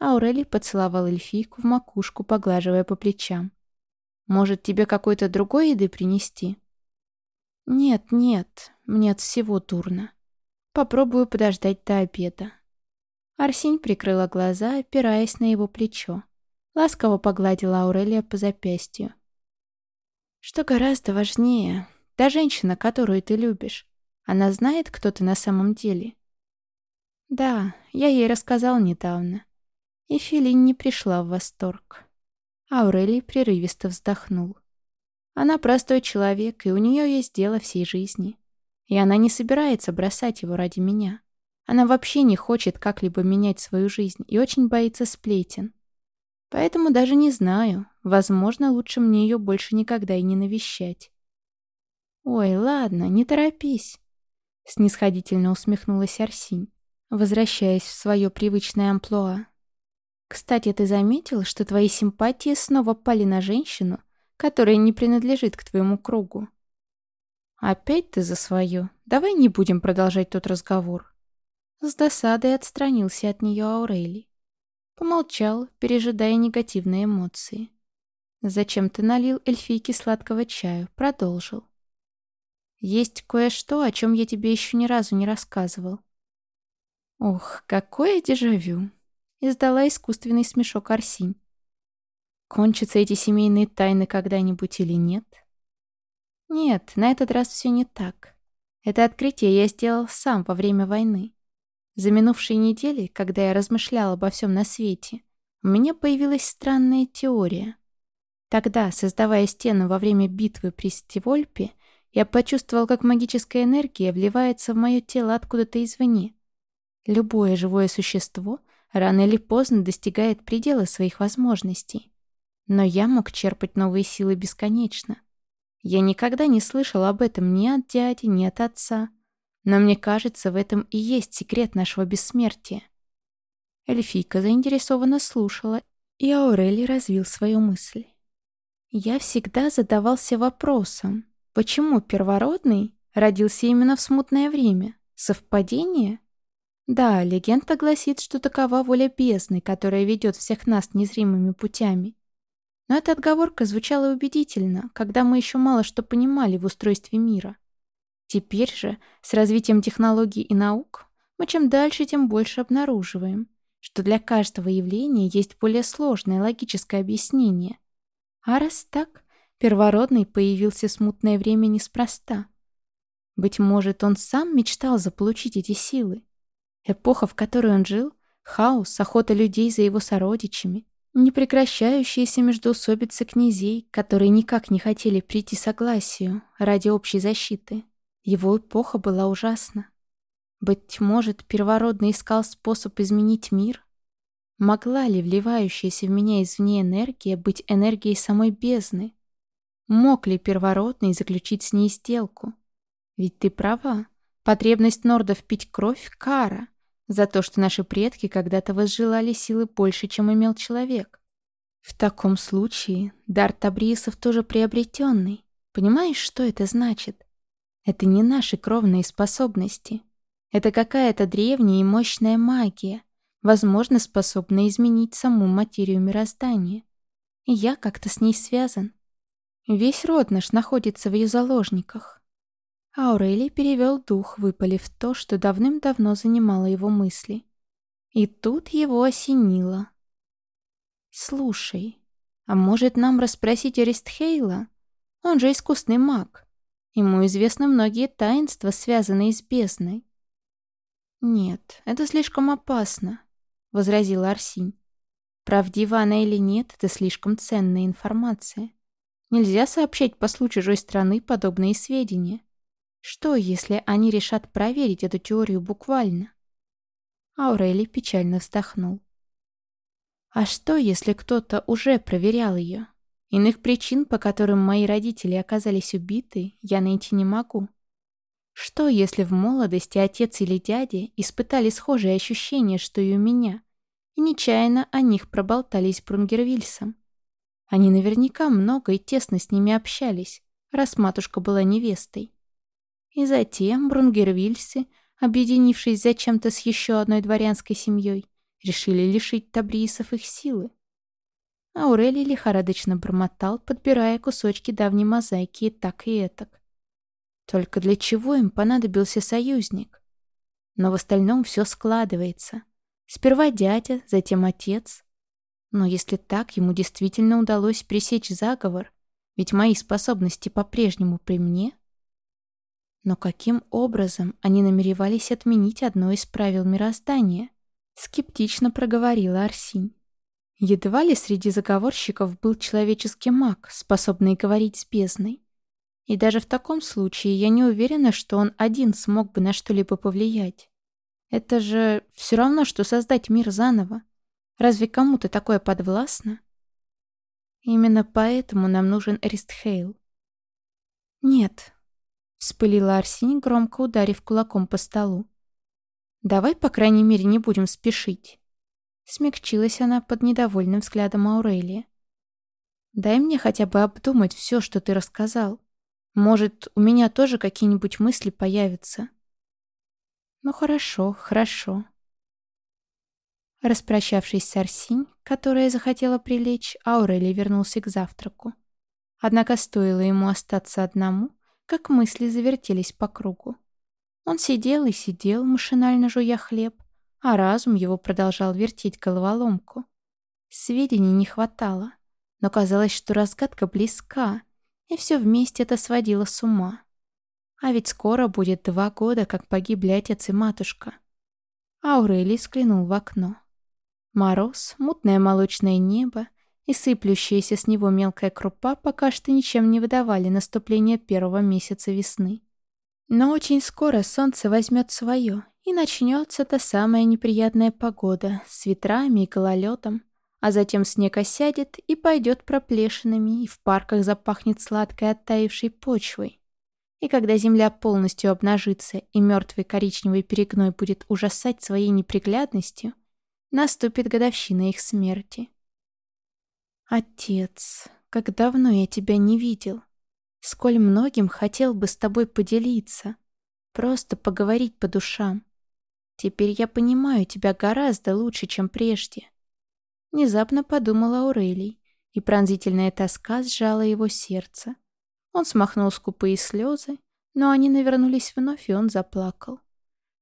Аурели поцеловал эльфийку в макушку, поглаживая по плечам. «Может, тебе какой-то другой еды принести?» «Нет, нет, мне от всего дурно. Попробую подождать до обеда». Арсень прикрыла глаза, опираясь на его плечо. Ласково погладила Аурелия по запястью. «Что гораздо важнее, та женщина, которую ты любишь, она знает, кто ты на самом деле?» «Да, я ей рассказал недавно». И Филин не пришла в восторг. Аурелий прерывисто вздохнул. Она простой человек, и у нее есть дело всей жизни. И она не собирается бросать его ради меня. Она вообще не хочет как-либо менять свою жизнь и очень боится сплетен. Поэтому даже не знаю. Возможно, лучше мне ее больше никогда и не навещать. «Ой, ладно, не торопись», — снисходительно усмехнулась Арсинь, возвращаясь в свое привычное амплуа. «Кстати, ты заметил, что твои симпатии снова пали на женщину, которая не принадлежит к твоему кругу?» «Опять ты за свое. Давай не будем продолжать тот разговор». С досадой отстранился от нее Аурелий. Помолчал, пережидая негативные эмоции. Зачем ты налил эльфийке сладкого чаю? Продолжил. Есть кое-что, о чем я тебе еще ни разу не рассказывал. Ох, какое дежавю! Издала искусственный смешок Арсинь. Кончатся эти семейные тайны когда-нибудь или нет? Нет, на этот раз все не так. Это открытие я сделал сам во время войны. За минувшие недели, когда я размышляла обо всем на свете, у меня появилась странная теория. Тогда, создавая стену во время битвы при Стивольпе, я почувствовал, как магическая энергия вливается в мое тело откуда-то извне. Любое живое существо рано или поздно достигает предела своих возможностей. Но я мог черпать новые силы бесконечно. Я никогда не слышал об этом ни от дяди, ни от отца. Но мне кажется, в этом и есть секрет нашего бессмертия. Эльфийка заинтересованно слушала, и Аурелий развил свою мысль. Я всегда задавался вопросом, почему первородный родился именно в смутное время? Совпадение? Да, легенда гласит, что такова воля бездны, которая ведет всех нас незримыми путями. Но эта отговорка звучала убедительно, когда мы еще мало что понимали в устройстве мира. Теперь же, с развитием технологий и наук, мы чем дальше, тем больше обнаруживаем, что для каждого явления есть более сложное логическое объяснение. А раз так, первородный появился смутное время неспроста. Быть может, он сам мечтал заполучить эти силы. Эпоха, в которой он жил, хаос, охота людей за его сородичами, непрекращающиеся междоусобицы князей, которые никак не хотели прийти согласию ради общей защиты. Его эпоха была ужасна. Быть может, первородный искал способ изменить мир? Могла ли вливающаяся в меня извне энергия быть энергией самой бездны? Мог ли первородный заключить с ней сделку? Ведь ты права. Потребность нордов пить кровь — кара за то, что наши предки когда-то возжелали силы больше, чем имел человек. В таком случае дар Табрисов тоже приобретенный. Понимаешь, что это значит? Это не наши кровные способности. Это какая-то древняя и мощная магия, возможно, способна изменить саму материю мироздания. И я как-то с ней связан. Весь род наш находится в ее заложниках. Аурелий перевел дух, выпалив то, что давным-давно занимало его мысли. И тут его осенило. «Слушай, а может нам расспросить Аристхейла? Он же искусный маг. Ему известны многие таинства, связанные с бездной». «Нет, это слишком опасно. — возразила Арсинь. «Правдива она или нет, это слишком ценная информация. Нельзя сообщать послу чужой страны подобные сведения. Что, если они решат проверить эту теорию буквально?» Аурели печально вздохнул. «А что, если кто-то уже проверял ее? Иных причин, по которым мои родители оказались убиты, я найти не могу. Что, если в молодости отец или дядя испытали схожие ощущения, что и у меня, и нечаянно о них проболтались Брунгервильсом? Они наверняка много и тесно с ними общались, раз матушка была невестой. И затем Брунгервильсы, объединившись зачем-то с еще одной дворянской семьей, решили лишить табрисов их силы. Аурелий лихорадочно бормотал, подбирая кусочки давней мозаики и так и этак. Только для чего им понадобился союзник? Но в остальном все складывается. Сперва дядя, затем отец. Но если так, ему действительно удалось пресечь заговор, ведь мои способности по-прежнему при мне. Но каким образом они намеревались отменить одно из правил мироздания? Скептично проговорила Арсинь. Едва ли среди заговорщиков был человеческий маг, способный говорить с бездной. И даже в таком случае я не уверена, что он один смог бы на что-либо повлиять. Это же все равно, что создать мир заново. Разве кому-то такое подвластно? Именно поэтому нам нужен Эристхейл. Нет, вспылила Арсень, громко ударив кулаком по столу. Давай, по крайней мере, не будем спешить. Смягчилась она под недовольным взглядом Аурелия. Дай мне хотя бы обдумать все, что ты рассказал. Может, у меня тоже какие-нибудь мысли появятся. Ну хорошо, хорошо. Распрощавшись с Арсинь, которая захотела прилечь, Аурелий вернулся к завтраку. Однако стоило ему остаться одному, как мысли завертелись по кругу. Он сидел и сидел, машинально жуя хлеб, а разум его продолжал вертеть головоломку. Сведений не хватало, но казалось, что разгадка близка, и все вместе это сводило с ума. А ведь скоро будет два года, как погибли отец и матушка. Аурелий взглянул в окно. Мороз, мутное молочное небо и сыплющаяся с него мелкая крупа пока что ничем не выдавали наступление первого месяца весны. Но очень скоро солнце возьмет свое, И начнется та самая неприятная погода с ветрами и гололедом, а затем снег осядет и пойдет проплешинами, и в парках запахнет сладкой оттаившей почвой. И когда земля полностью обнажится и мертвый коричневый перегной будет ужасать своей неприглядностью, наступит годовщина их смерти. Отец, как давно я тебя не видел. Сколь многим хотел бы с тобой поделиться. Просто поговорить по душам. Теперь я понимаю тебя гораздо лучше, чем прежде. Внезапно подумала Аурелий, и пронзительная тоска сжала его сердце. Он смахнул скупые слезы, но они навернулись вновь, и он заплакал.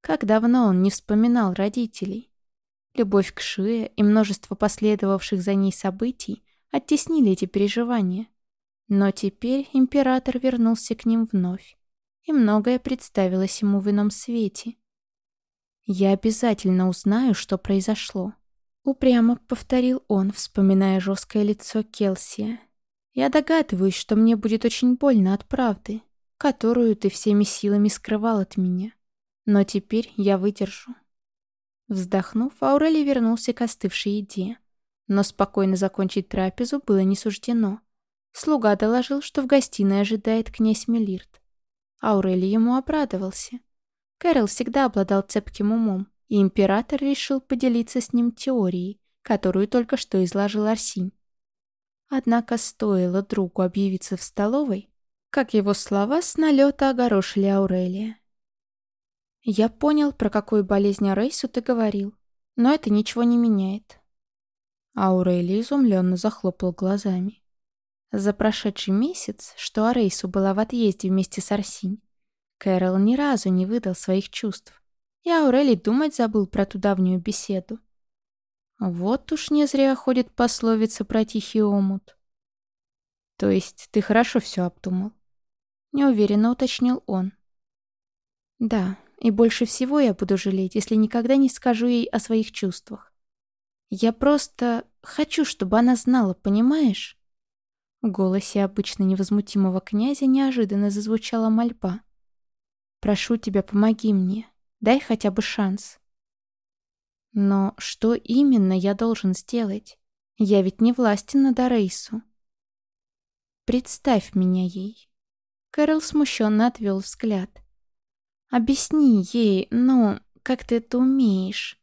Как давно он не вспоминал родителей. Любовь к Шие и множество последовавших за ней событий оттеснили эти переживания. Но теперь император вернулся к ним вновь, и многое представилось ему в ином свете. «Я обязательно узнаю, что произошло», — упрямо повторил он, вспоминая жесткое лицо Келсия. «Я догадываюсь, что мне будет очень больно от правды, которую ты всеми силами скрывал от меня. Но теперь я выдержу». Вздохнув, Аурелий вернулся к остывшей еде. Но спокойно закончить трапезу было не суждено. Слуга доложил, что в гостиной ожидает князь Мелирт. Аурелий ему обрадовался. Кэрол всегда обладал цепким умом, и император решил поделиться с ним теорией, которую только что изложил Арсинь. Однако стоило другу объявиться в столовой, как его слова с налета огорошили Аурелия. «Я понял, про какую болезнь Рейсу ты говорил, но это ничего не меняет». Аурелия изумленно захлопал глазами. За прошедший месяц, что Арейсу была в отъезде вместе с Арсинь, Кэрол ни разу не выдал своих чувств. И Аурелий думать забыл про ту давнюю беседу. Вот уж не зря ходит пословица про тихий омут. То есть ты хорошо все обдумал? Неуверенно уточнил он. Да, и больше всего я буду жалеть, если никогда не скажу ей о своих чувствах. Я просто хочу, чтобы она знала, понимаешь? В голосе обычно невозмутимого князя неожиданно зазвучала мольба. «Прошу тебя, помоги мне. Дай хотя бы шанс». Но что именно я должен сделать? Я ведь не властен над Арейсу. Представь меня ей. Кэрол смущенно отвел взгляд. Объясни ей, ну, как ты это умеешь.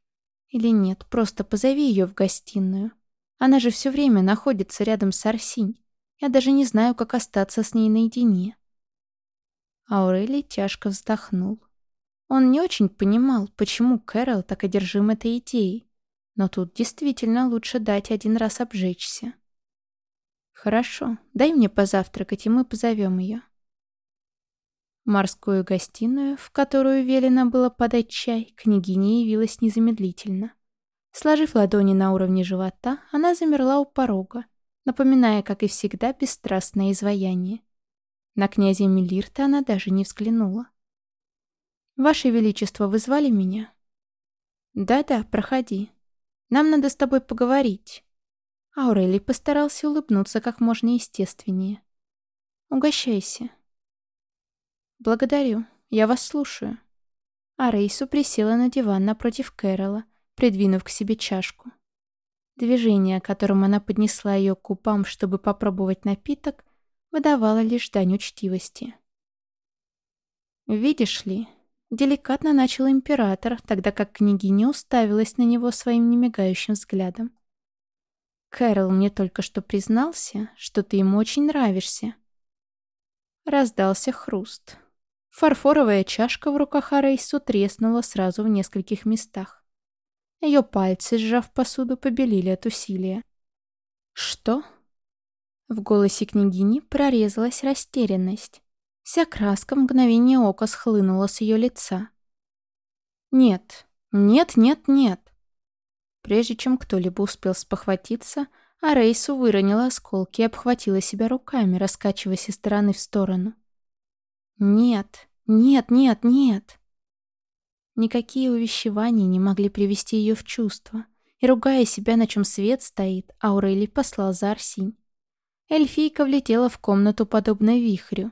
Или нет, просто позови ее в гостиную. Она же все время находится рядом с Арсинь. Я даже не знаю, как остаться с ней наедине. Аурелий тяжко вздохнул. Он не очень понимал, почему Кэрол так одержим этой идеей. Но тут действительно лучше дать один раз обжечься. «Хорошо, дай мне позавтракать, и мы позовем ее». морскую гостиную, в которую велено было подать чай, княгиня явилась незамедлительно. Сложив ладони на уровне живота, она замерла у порога, напоминая, как и всегда, бесстрастное изваяние. На князя Мелирта она даже не взглянула. «Ваше Величество, вы звали меня?» «Да-да, проходи. Нам надо с тобой поговорить». Аурелий постарался улыбнуться как можно естественнее. «Угощайся». «Благодарю. Я вас слушаю». А Рейсу присела на диван напротив Кэрола, придвинув к себе чашку. Движение, которым она поднесла ее к губам, чтобы попробовать напиток, выдавало лишь дань учтивости. «Видишь ли», — деликатно начал император, тогда как княгиня уставилась на него своим немигающим взглядом. «Кэрол мне только что признался, что ты ему очень нравишься». Раздался хруст. Фарфоровая чашка в руках Арейсу треснула сразу в нескольких местах. Ее пальцы, сжав посуду, побелели от усилия. «Что?» В голосе княгини прорезалась растерянность. Вся краска в мгновение ока схлынула с ее лица. «Нет, нет, нет, нет!» Прежде чем кто-либо успел спохватиться, Арейсу выронила осколки и обхватила себя руками, раскачиваясь из стороны в сторону. «Нет, нет, нет, нет!» Никакие увещевания не могли привести ее в чувство. И, ругая себя, на чем свет стоит, Аурелий послал за Арсинь. Эльфийка влетела в комнату, подобно вихрю,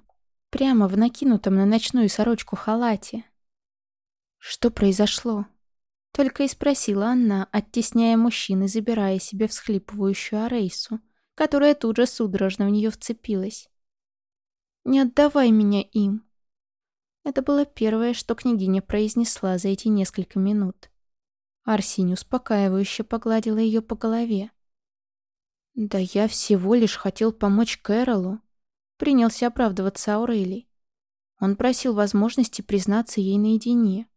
прямо в накинутом на ночную сорочку халате. Что произошло? Только и спросила она, оттесняя мужчин и забирая себе всхлипывающую Арейсу, которая тут же судорожно в нее вцепилась. «Не отдавай меня им!» Это было первое, что княгиня произнесла за эти несколько минут. Арсинь успокаивающе погладила ее по голове. «Да я всего лишь хотел помочь Кэролу», — принялся оправдываться Аурелий. Он просил возможности признаться ей наедине.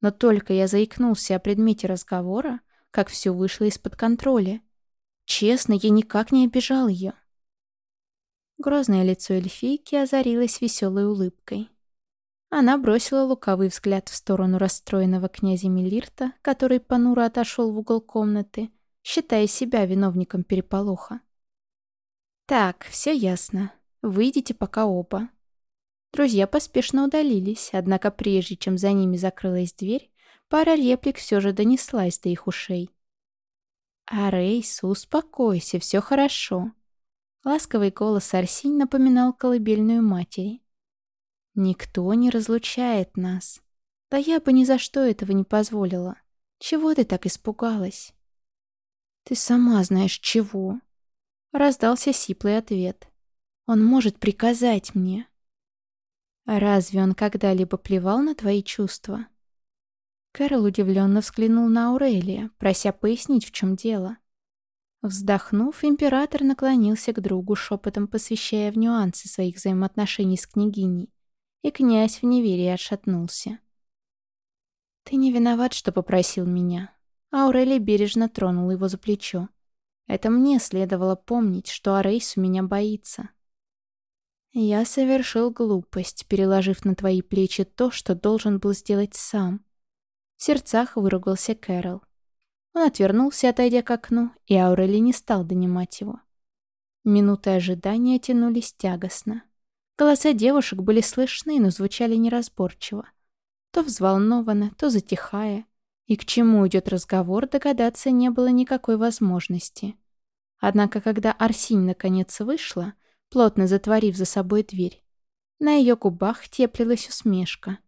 Но только я заикнулся о предмете разговора, как все вышло из-под контроля. Честно, я никак не обижал ее. Грозное лицо эльфийки озарилось веселой улыбкой. Она бросила лукавый взгляд в сторону расстроенного князя Мелирта, который понуро отошел в угол комнаты, считая себя виновником переполоха. «Так, все ясно. Выйдите пока оба. Друзья поспешно удалились, однако прежде чем за ними закрылась дверь, пара реплик все же донеслась до их ушей. «А Рейс, успокойся, все хорошо». Ласковый голос Арсинь напоминал колыбельную матери. «Никто не разлучает нас. Да я бы ни за что этого не позволила. Чего ты так испугалась?» «Ты сама знаешь, чего?» Раздался сиплый ответ. «Он может приказать мне». «Разве он когда-либо плевал на твои чувства?» Кэрол удивленно взглянул на Аурелия, прося пояснить, в чем дело. Вздохнув, император наклонился к другу, шепотом посвящая в нюансы своих взаимоотношений с княгиней, и князь в неверии отшатнулся. «Ты не виноват, что попросил меня». Аурелий бережно тронул его за плечо. «Это мне следовало помнить, что Арейс у меня боится». «Я совершил глупость, переложив на твои плечи то, что должен был сделать сам». В сердцах выругался Кэрол. Он отвернулся, отойдя к окну, и Аурели не стал донимать его. Минуты ожидания тянулись тягостно. Голоса девушек были слышны, но звучали неразборчиво. То взволнованно, то затихая. И к чему идет разговор, догадаться не было никакой возможности. Однако, когда Арсинь наконец вышла, плотно затворив за собой дверь. На ее губах теплилась усмешка.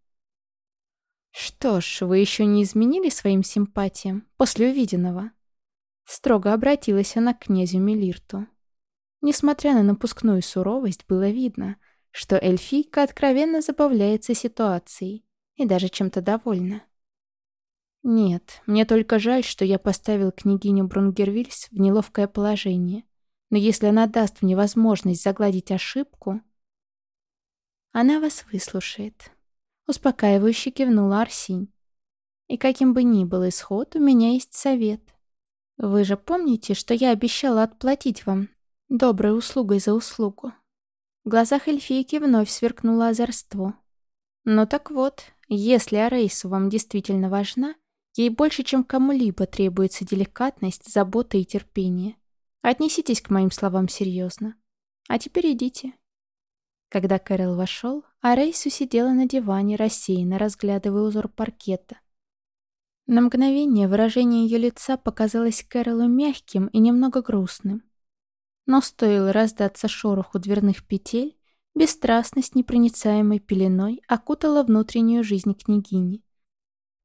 «Что ж, вы еще не изменили своим симпатиям после увиденного?» Строго обратилась она к князю Мелирту. Несмотря на напускную суровость, было видно, что эльфийка откровенно забавляется ситуацией и даже чем-то довольна. «Нет, мне только жаль, что я поставил княгиню Брунгервильс в неловкое положение. Но если она даст мне возможность загладить ошибку... Она вас выслушает. Успокаивающе кивнула Арсинь. И каким бы ни был исход, у меня есть совет. Вы же помните, что я обещала отплатить вам доброй услугой за услугу? В глазах эльфийки вновь сверкнуло озорство. Ну так вот, если Арейсу вам действительно важна, ей больше, чем кому-либо требуется деликатность, забота и терпение. Отнеситесь к моим словам серьезно. А теперь идите». Когда Кэрол вошел, а Рейсу сидела на диване, рассеянно разглядывая узор паркета. На мгновение выражение ее лица показалось Кэролу мягким и немного грустным. Но стоило раздаться шороху дверных петель, бесстрастность непроницаемой пеленой окутала внутреннюю жизнь княгини.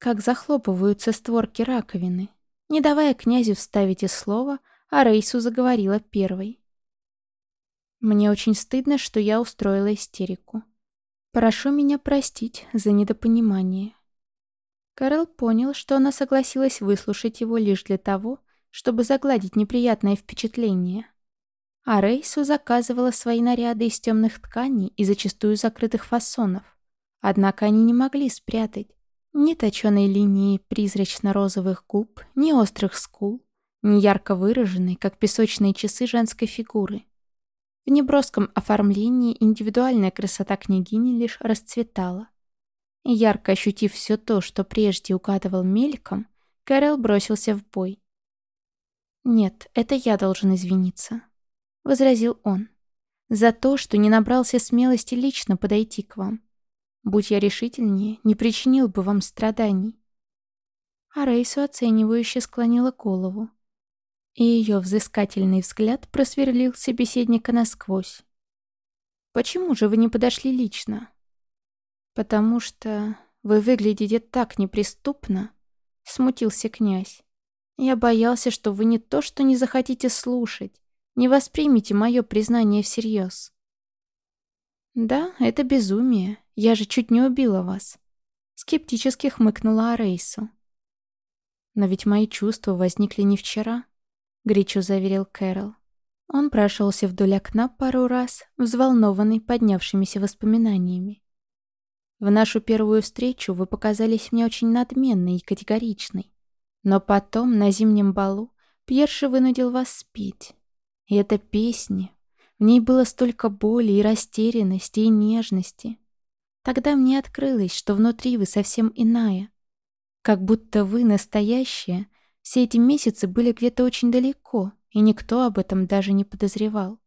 Как захлопываются створки раковины. Не давая князю вставить и слова, а Рейсу заговорила первой. «Мне очень стыдно, что я устроила истерику. Прошу меня простить за недопонимание». Карл понял, что она согласилась выслушать его лишь для того, чтобы загладить неприятное впечатление. А Рейсу заказывала свои наряды из темных тканей и зачастую закрытых фасонов. Однако они не могли спрятать ни точеной линии призрачно-розовых губ, ни острых скул, неярко выраженной, как песочные часы женской фигуры. В неброском оформлении индивидуальная красота княгини лишь расцветала. Ярко ощутив все то, что прежде угадывал мельком, Кэрол бросился в бой. «Нет, это я должен извиниться», — возразил он. «За то, что не набрался смелости лично подойти к вам. Будь я решительнее, не причинил бы вам страданий». А Рейсу оценивающе склонила голову и ее взыскательный взгляд просверлил собеседника насквозь. «Почему же вы не подошли лично?» «Потому что вы выглядите так неприступно», — смутился князь. «Я боялся, что вы не то что не захотите слушать, не воспримете мое признание всерьез». «Да, это безумие. Я же чуть не убила вас», — скептически хмыкнула Арейсу. «Но ведь мои чувства возникли не вчера», — горячо заверил Кэрол. Он прошелся вдоль окна пару раз, взволнованный поднявшимися воспоминаниями. В нашу первую встречу вы показались мне очень надменной и категоричной. Но потом, на зимнем балу, Пьерши вынудил вас спеть. И эта песня, в ней было столько боли и растерянности, и нежности. Тогда мне открылось, что внутри вы совсем иная. Как будто вы, настоящая, все эти месяцы были где-то очень далеко, и никто об этом даже не подозревал.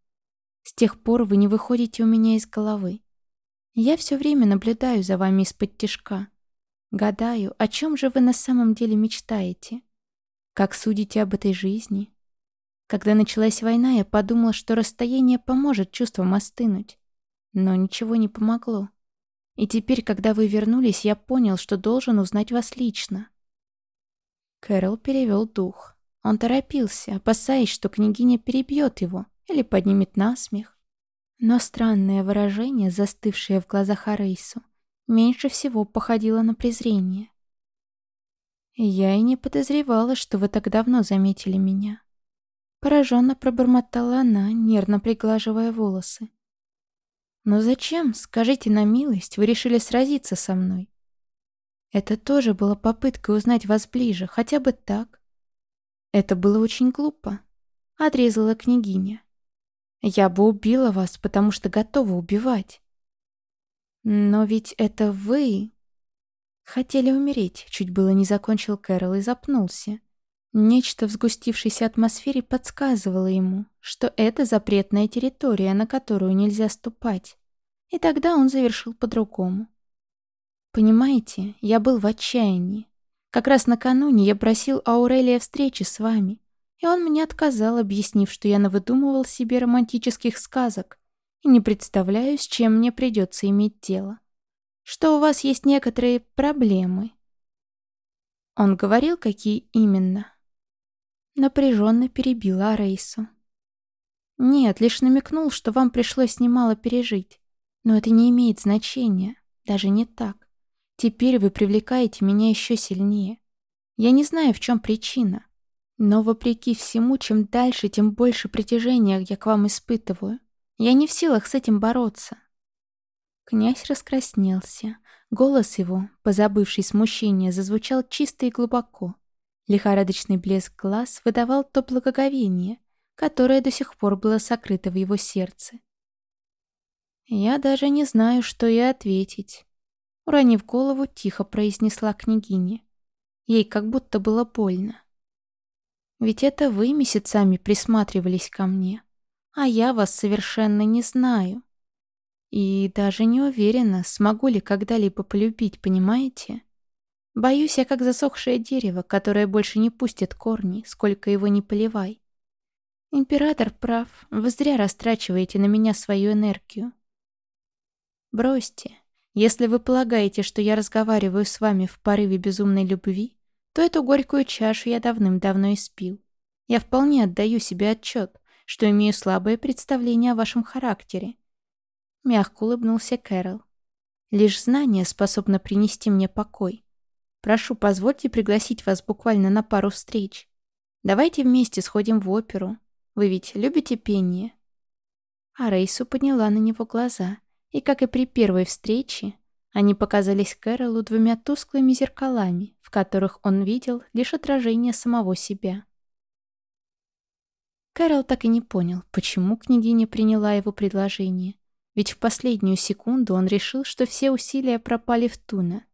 С тех пор вы не выходите у меня из головы. Я все время наблюдаю за вами из-под тишка. Гадаю, о чем же вы на самом деле мечтаете? Как судите об этой жизни? Когда началась война, я подумала, что расстояние поможет чувствам остынуть. Но ничего не помогло. И теперь, когда вы вернулись, я понял, что должен узнать вас лично. Кэрол перевел дух. Он торопился, опасаясь, что княгиня перебьет его или поднимет насмех. Но странное выражение, застывшее в глазах Арейсу, меньше всего походило на презрение. «Я и не подозревала, что вы так давно заметили меня». Пораженно пробормотала она, нервно приглаживая волосы. «Но зачем, скажите на милость, вы решили сразиться со мной?» Это тоже была попытка узнать вас ближе, хотя бы так. Это было очень глупо. Отрезала княгиня. Я бы убила вас, потому что готова убивать. Но ведь это вы... Хотели умереть, чуть было не закончил Кэрол и запнулся. Нечто в сгустившейся атмосфере подсказывало ему, что это запретная территория, на которую нельзя ступать. И тогда он завершил по-другому. «Понимаете, я был в отчаянии. Как раз накануне я просил Аурелия встречи с вами, и он мне отказал, объяснив, что я навыдумывал себе романтических сказок и не представляю, с чем мне придется иметь дело. Что у вас есть некоторые проблемы. Он говорил, какие именно. Напряженно перебила Рейсу. Нет, лишь намекнул, что вам пришлось немало пережить. Но это не имеет значения, даже не так. Теперь вы привлекаете меня еще сильнее. Я не знаю, в чем причина. Но вопреки всему, чем дальше, тем больше притяжения я к вам испытываю. Я не в силах с этим бороться. Князь раскраснелся. Голос его, позабывший смущение, зазвучал чисто и глубоко. Лихорадочный блеск глаз выдавал то благоговение, которое до сих пор было сокрыто в его сердце. «Я даже не знаю, что и ответить», Уронив голову, тихо произнесла княгиня. Ей как будто было больно. Ведь это вы месяцами присматривались ко мне, а я вас совершенно не знаю. И даже не уверена, смогу ли когда-либо полюбить, понимаете? Боюсь я как засохшее дерево, которое больше не пустит корни, сколько его не поливай. Император прав, вы зря растрачиваете на меня свою энергию. Бросьте, если вы полагаете, что я разговариваю с вами в порыве безумной любви, то эту горькую чашу я давным-давно испил. Я вполне отдаю себе отчет, что имею слабое представление о вашем характере. Мягко улыбнулся Кэрол. Лишь знание способно принести мне покой. Прошу, позвольте пригласить вас буквально на пару встреч. Давайте вместе сходим в оперу. Вы ведь любите пение?» А Рейсу подняла на него глаза и, как и при первой встрече, они показались Кэролу двумя тусклыми зеркалами, в которых он видел лишь отражение самого себя. Кэрол так и не понял, почему княгиня приняла его предложение, ведь в последнюю секунду он решил, что все усилия пропали в туна.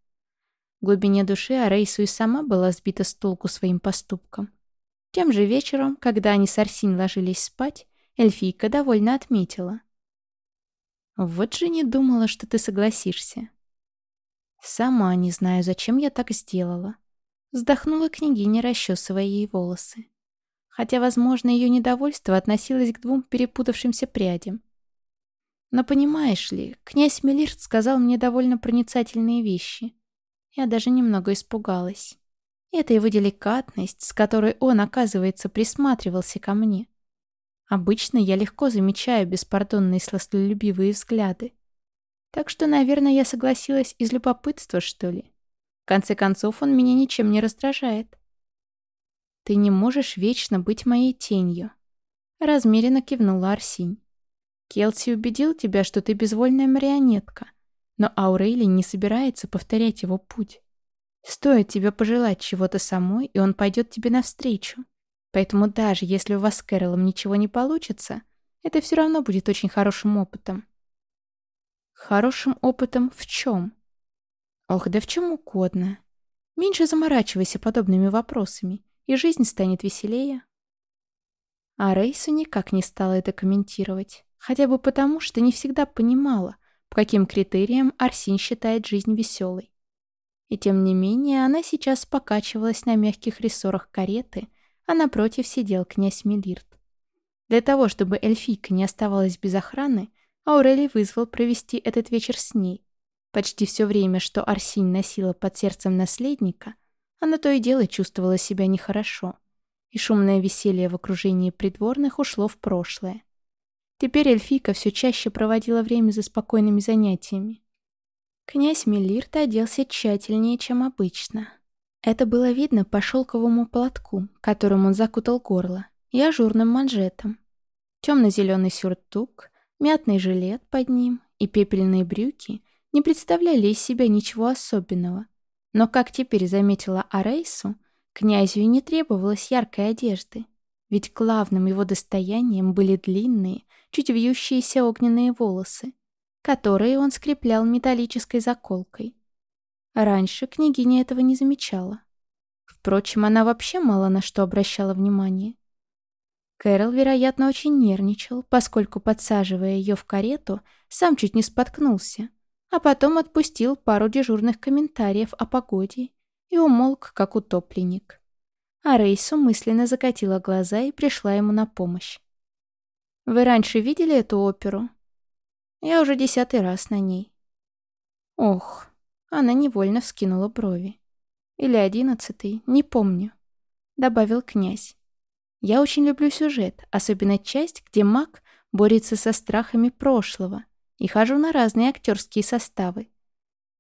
В глубине души Арейсу и сама была сбита с толку своим поступком. Тем же вечером, когда они с Арсинь ложились спать, эльфийка довольно отметила — вот же не думала, что ты согласишься. Сама не знаю, зачем я так сделала. Вздохнула княгиня, расчесывая ей волосы. Хотя, возможно, ее недовольство относилось к двум перепутавшимся прядям. Но понимаешь ли, князь Мелирт сказал мне довольно проницательные вещи. Я даже немного испугалась. Это его деликатность, с которой он, оказывается, присматривался ко мне. Обычно я легко замечаю беспардонные сластолюбивые взгляды. Так что, наверное, я согласилась из любопытства, что ли. В конце концов, он меня ничем не раздражает. «Ты не можешь вечно быть моей тенью», — размеренно кивнула Арсинь. «Келси убедил тебя, что ты безвольная марионетка, но Аурели не собирается повторять его путь. Стоит тебе пожелать чего-то самой, и он пойдет тебе навстречу. Поэтому даже если у вас с Кэролом ничего не получится, это все равно будет очень хорошим опытом. Хорошим опытом в чем? Ох, да в чем угодно. Меньше заморачивайся подобными вопросами, и жизнь станет веселее. А Рейсу никак не стала это комментировать, хотя бы потому, что не всегда понимала, по каким критериям Арсин считает жизнь веселой. И тем не менее, она сейчас покачивалась на мягких рессорах кареты, а напротив сидел князь Мелирт. Для того, чтобы эльфийка не оставалась без охраны, Аурелий вызвал провести этот вечер с ней. Почти все время, что Арсинь носила под сердцем наследника, она то и дело чувствовала себя нехорошо, и шумное веселье в окружении придворных ушло в прошлое. Теперь эльфийка все чаще проводила время за спокойными занятиями. Князь Мелирт оделся тщательнее, чем обычно. Это было видно по шелковому платку, которым он закутал горло, и ажурным манжетам. Темно-зеленый сюртук, мятный жилет под ним и пепельные брюки не представляли из себя ничего особенного. Но, как теперь заметила Арейсу, князю и не требовалось яркой одежды, ведь главным его достоянием были длинные, чуть вьющиеся огненные волосы, которые он скреплял металлической заколкой. Раньше княгиня этого не замечала. Впрочем, она вообще мало на что обращала внимание. Кэрол, вероятно, очень нервничал, поскольку, подсаживая ее в карету, сам чуть не споткнулся, а потом отпустил пару дежурных комментариев о погоде и умолк, как утопленник. А Рейсу мысленно закатила глаза и пришла ему на помощь. «Вы раньше видели эту оперу?» Я уже десятый раз на ней. Ох, она невольно вскинула брови. Или одиннадцатый, не помню. Добавил князь. Я очень люблю сюжет, особенно часть, где маг борется со страхами прошлого, и хожу на разные актерские составы.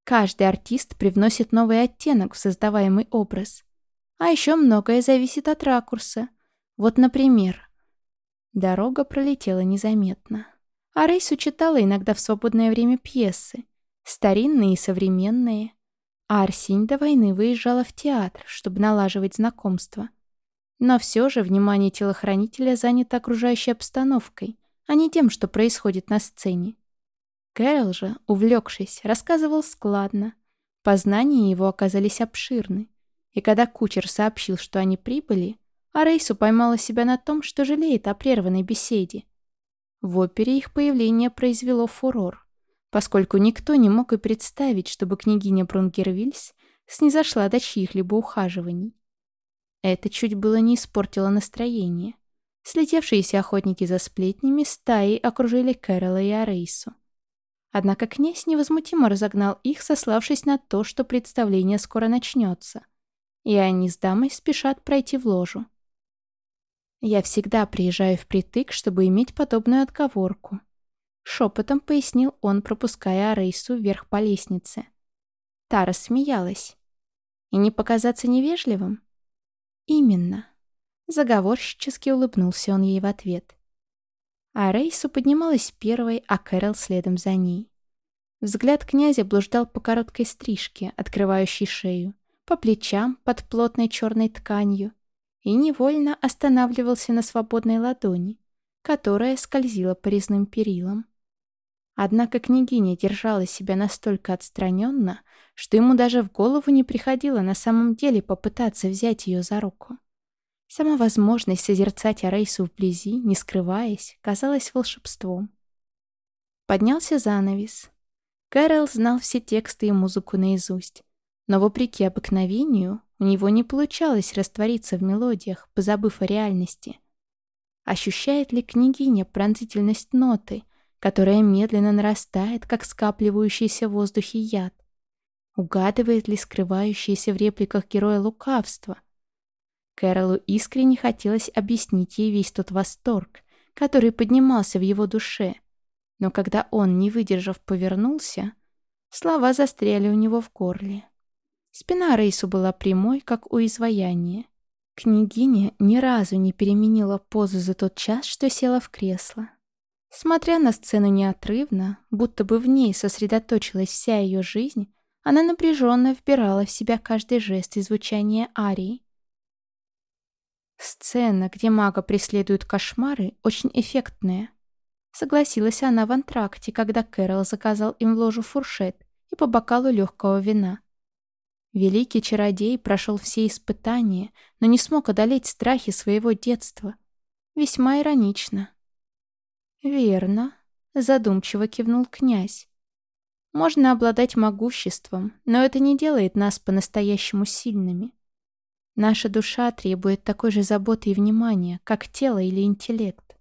Каждый артист привносит новый оттенок в создаваемый образ. А еще многое зависит от ракурса. Вот, например, дорога пролетела незаметно. А Рейсу читала иногда в свободное время пьесы, старинные и современные. А Арсинь до войны выезжала в театр, чтобы налаживать знакомства. Но все же внимание телохранителя занято окружающей обстановкой, а не тем, что происходит на сцене. Кэрол же, увлекшись, рассказывал складно. Познания его оказались обширны. И когда кучер сообщил, что они прибыли, а Рейсу поймала себя на том, что жалеет о прерванной беседе. В опере их появление произвело фурор, поскольку никто не мог и представить, чтобы княгиня Брунгервильс снизошла до чьих-либо ухаживаний. Это чуть было не испортило настроение. Слетевшиеся охотники за сплетнями стаей окружили Кэрола и Арейсу. Однако князь невозмутимо разогнал их, сославшись на то, что представление скоро начнется, и они с дамой спешат пройти в ложу. Я всегда приезжаю впритык, чтобы иметь подобную отговорку. Шепотом пояснил он, пропуская Арейсу вверх по лестнице. Тара смеялась. И не показаться невежливым? Именно. Заговорщически улыбнулся он ей в ответ. А Рейсу поднималась первой, а Кэрол следом за ней. Взгляд князя блуждал по короткой стрижке, открывающей шею, по плечам под плотной черной тканью, и невольно останавливался на свободной ладони, которая скользила по резным перилам. Однако княгиня держала себя настолько отстраненно, что ему даже в голову не приходило на самом деле попытаться взять ее за руку. Сама возможность созерцать Арейсу вблизи, не скрываясь, казалась волшебством. Поднялся занавес. Кэрол знал все тексты и музыку наизусть, но, вопреки обыкновению, у него не получалось раствориться в мелодиях, позабыв о реальности. Ощущает ли княгиня пронзительность ноты, которая медленно нарастает, как скапливающийся в воздухе яд? Угадывает ли скрывающееся в репликах героя лукавство? Кэролу искренне хотелось объяснить ей весь тот восторг, который поднимался в его душе. Но когда он, не выдержав, повернулся, слова застряли у него в горле. Спина Рейсу была прямой, как у изваяния. Княгиня ни разу не переменила позу за тот час, что села в кресло. Смотря на сцену неотрывно, будто бы в ней сосредоточилась вся ее жизнь, она напряженно вбирала в себя каждый жест и звучание арии. Сцена, где мага преследуют кошмары, очень эффектная. Согласилась она в антракте, когда Кэрол заказал им ложу фуршет и по бокалу легкого вина. Великий чародей прошел все испытания, но не смог одолеть страхи своего детства. Весьма иронично. «Верно», — задумчиво кивнул князь. «Можно обладать могуществом, но это не делает нас по-настоящему сильными. Наша душа требует такой же заботы и внимания, как тело или интеллект.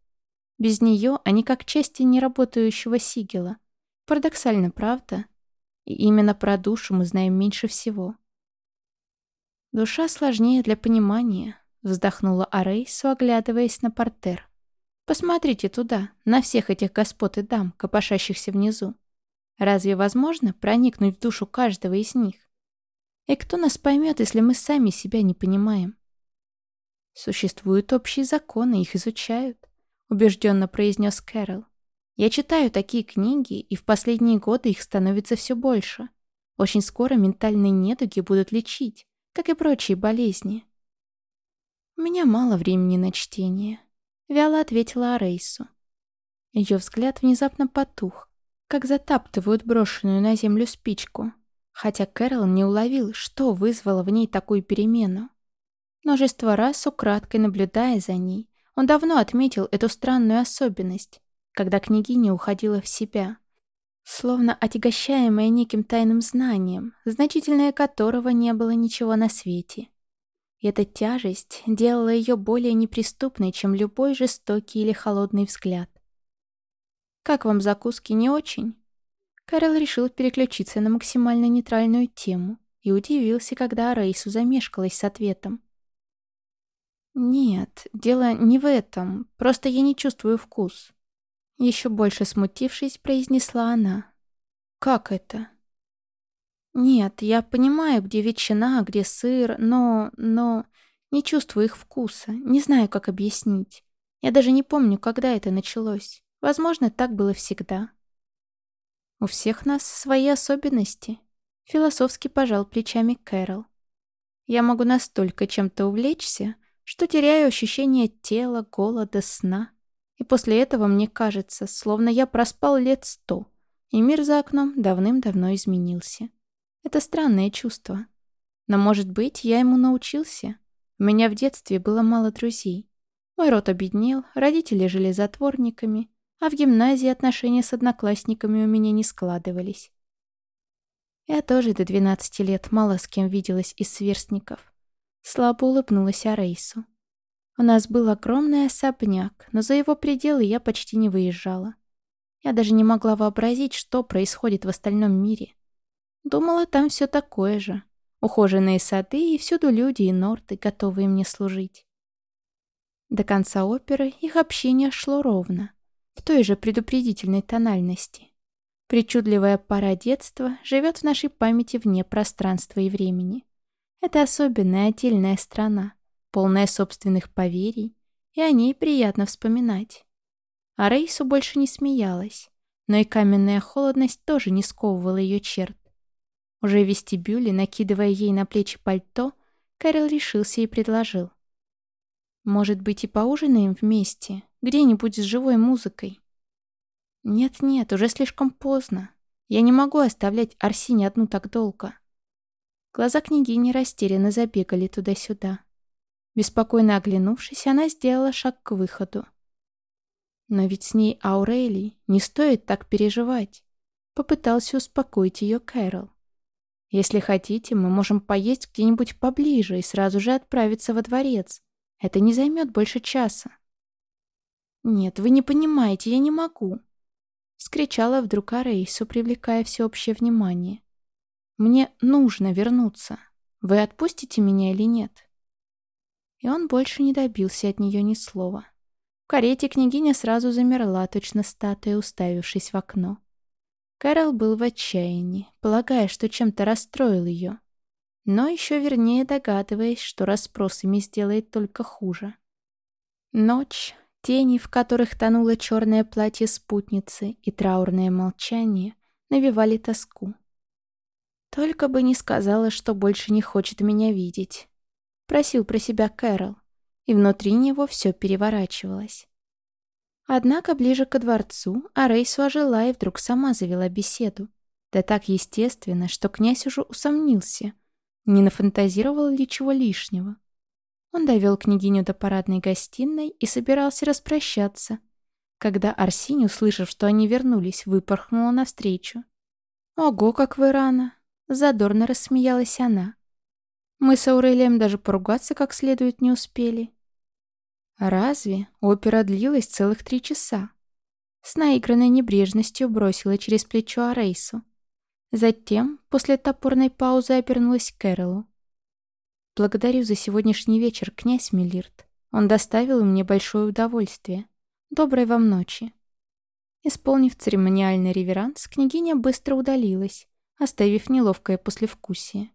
Без нее они как части неработающего сигела. Парадоксально, правда?» И именно про душу мы знаем меньше всего. «Душа сложнее для понимания», — вздохнула Арейсу, оглядываясь на портер. «Посмотрите туда, на всех этих господ и дам, копошащихся внизу. Разве возможно проникнуть в душу каждого из них? И кто нас поймет, если мы сами себя не понимаем?» «Существуют общие законы, их изучают», — убежденно произнес Кэрол. Я читаю такие книги, и в последние годы их становится все больше. Очень скоро ментальные недуги будут лечить, как и прочие болезни. «У меня мало времени на чтение», — вяло ответила Арейсу. Ее взгляд внезапно потух, как затаптывают брошенную на землю спичку, хотя Кэрол не уловил, что вызвало в ней такую перемену. Множество раз, украдкой наблюдая за ней, он давно отметил эту странную особенность когда княгиня уходила в себя, словно отягощаемая неким тайным знанием, значительное которого не было ничего на свете. Эта тяжесть делала ее более неприступной, чем любой жестокий или холодный взгляд. «Как вам закуски не очень?» Карел решил переключиться на максимально нейтральную тему и удивился, когда Рейсу замешкалась с ответом. «Нет, дело не в этом, просто я не чувствую вкус. Еще больше смутившись, произнесла она. «Как это?» «Нет, я понимаю, где ветчина, где сыр, но... но... не чувствую их вкуса, не знаю, как объяснить. Я даже не помню, когда это началось. Возможно, так было всегда». «У всех нас свои особенности», — философски пожал плечами Кэрол. «Я могу настолько чем-то увлечься, что теряю ощущение тела, голода, сна». И после этого мне кажется, словно я проспал лет сто, и мир за окном давным-давно изменился. Это странное чувство. Но, может быть, я ему научился. У меня в детстве было мало друзей. Мой род обеднел, родители жили затворниками, а в гимназии отношения с одноклассниками у меня не складывались. Я тоже до 12 лет мало с кем виделась из сверстников. Слабо улыбнулась Арейсу. У нас был огромный особняк, но за его пределы я почти не выезжала. Я даже не могла вообразить, что происходит в остальном мире. Думала, там все такое же. Ухоженные сады и всюду люди и норты, готовые мне служить. До конца оперы их общение шло ровно, в той же предупредительной тональности. Причудливая пара детства живет в нашей памяти вне пространства и времени. Это особенная отдельная страна, полная собственных поверий, и о ней приятно вспоминать. А Рейсу больше не смеялась, но и каменная холодность тоже не сковывала ее черт. Уже в вестибюле, накидывая ей на плечи пальто, Кэрол решился и предложил. «Может быть, и поужинаем вместе, где-нибудь с живой музыкой?» «Нет-нет, уже слишком поздно. Я не могу оставлять Арсине одну так долго». Глаза княгини растерянно забегали туда-сюда. Беспокойно оглянувшись, она сделала шаг к выходу. Но ведь с ней Аурелий, не стоит так переживать. Попытался успокоить ее Кэрол. Если хотите, мы можем поесть где-нибудь поближе и сразу же отправиться во дворец. Это не займет больше часа. «Нет, вы не понимаете, я не могу!» Скричала вдруг Арейсу, привлекая всеобщее внимание. Мне нужно вернуться. Вы отпустите меня или нет?» И он больше не добился от нее ни слова. В карете княгиня сразу замерла, точно статуя, уставившись в окно. Кэрол был в отчаянии, полагая, что чем-то расстроил ее. Но еще вернее догадываясь, что расспросами сделает только хуже. Ночь, тени, в которых тонуло черное платье спутницы и траурное молчание, навевали тоску. «Только бы не сказала, что больше не хочет меня видеть», — просил про себя Кэрол, и внутри него все переворачивалось. Однако ближе ко дворцу Арейсу ожила и вдруг сама завела беседу. Да так естественно, что князь уже усомнился, не нафантазировал ли чего лишнего. Он довел княгиню до парадной гостиной и собирался распрощаться, когда Арсинь, услышав, что они вернулись, выпорхнула навстречу. «Ого, как вы рано!» — задорно рассмеялась она. «Мы с Аурелием даже поругаться как следует не успели». Разве? Опера длилась целых три часа. С наигранной небрежностью бросила через плечо Арейсу. Затем, после топорной паузы, обернулась к Кэролу. «Благодарю за сегодняшний вечер, князь Миллирд. Он доставил мне большое удовольствие. Доброй вам ночи». Исполнив церемониальный реверанс, княгиня быстро удалилась, оставив неловкое послевкусие.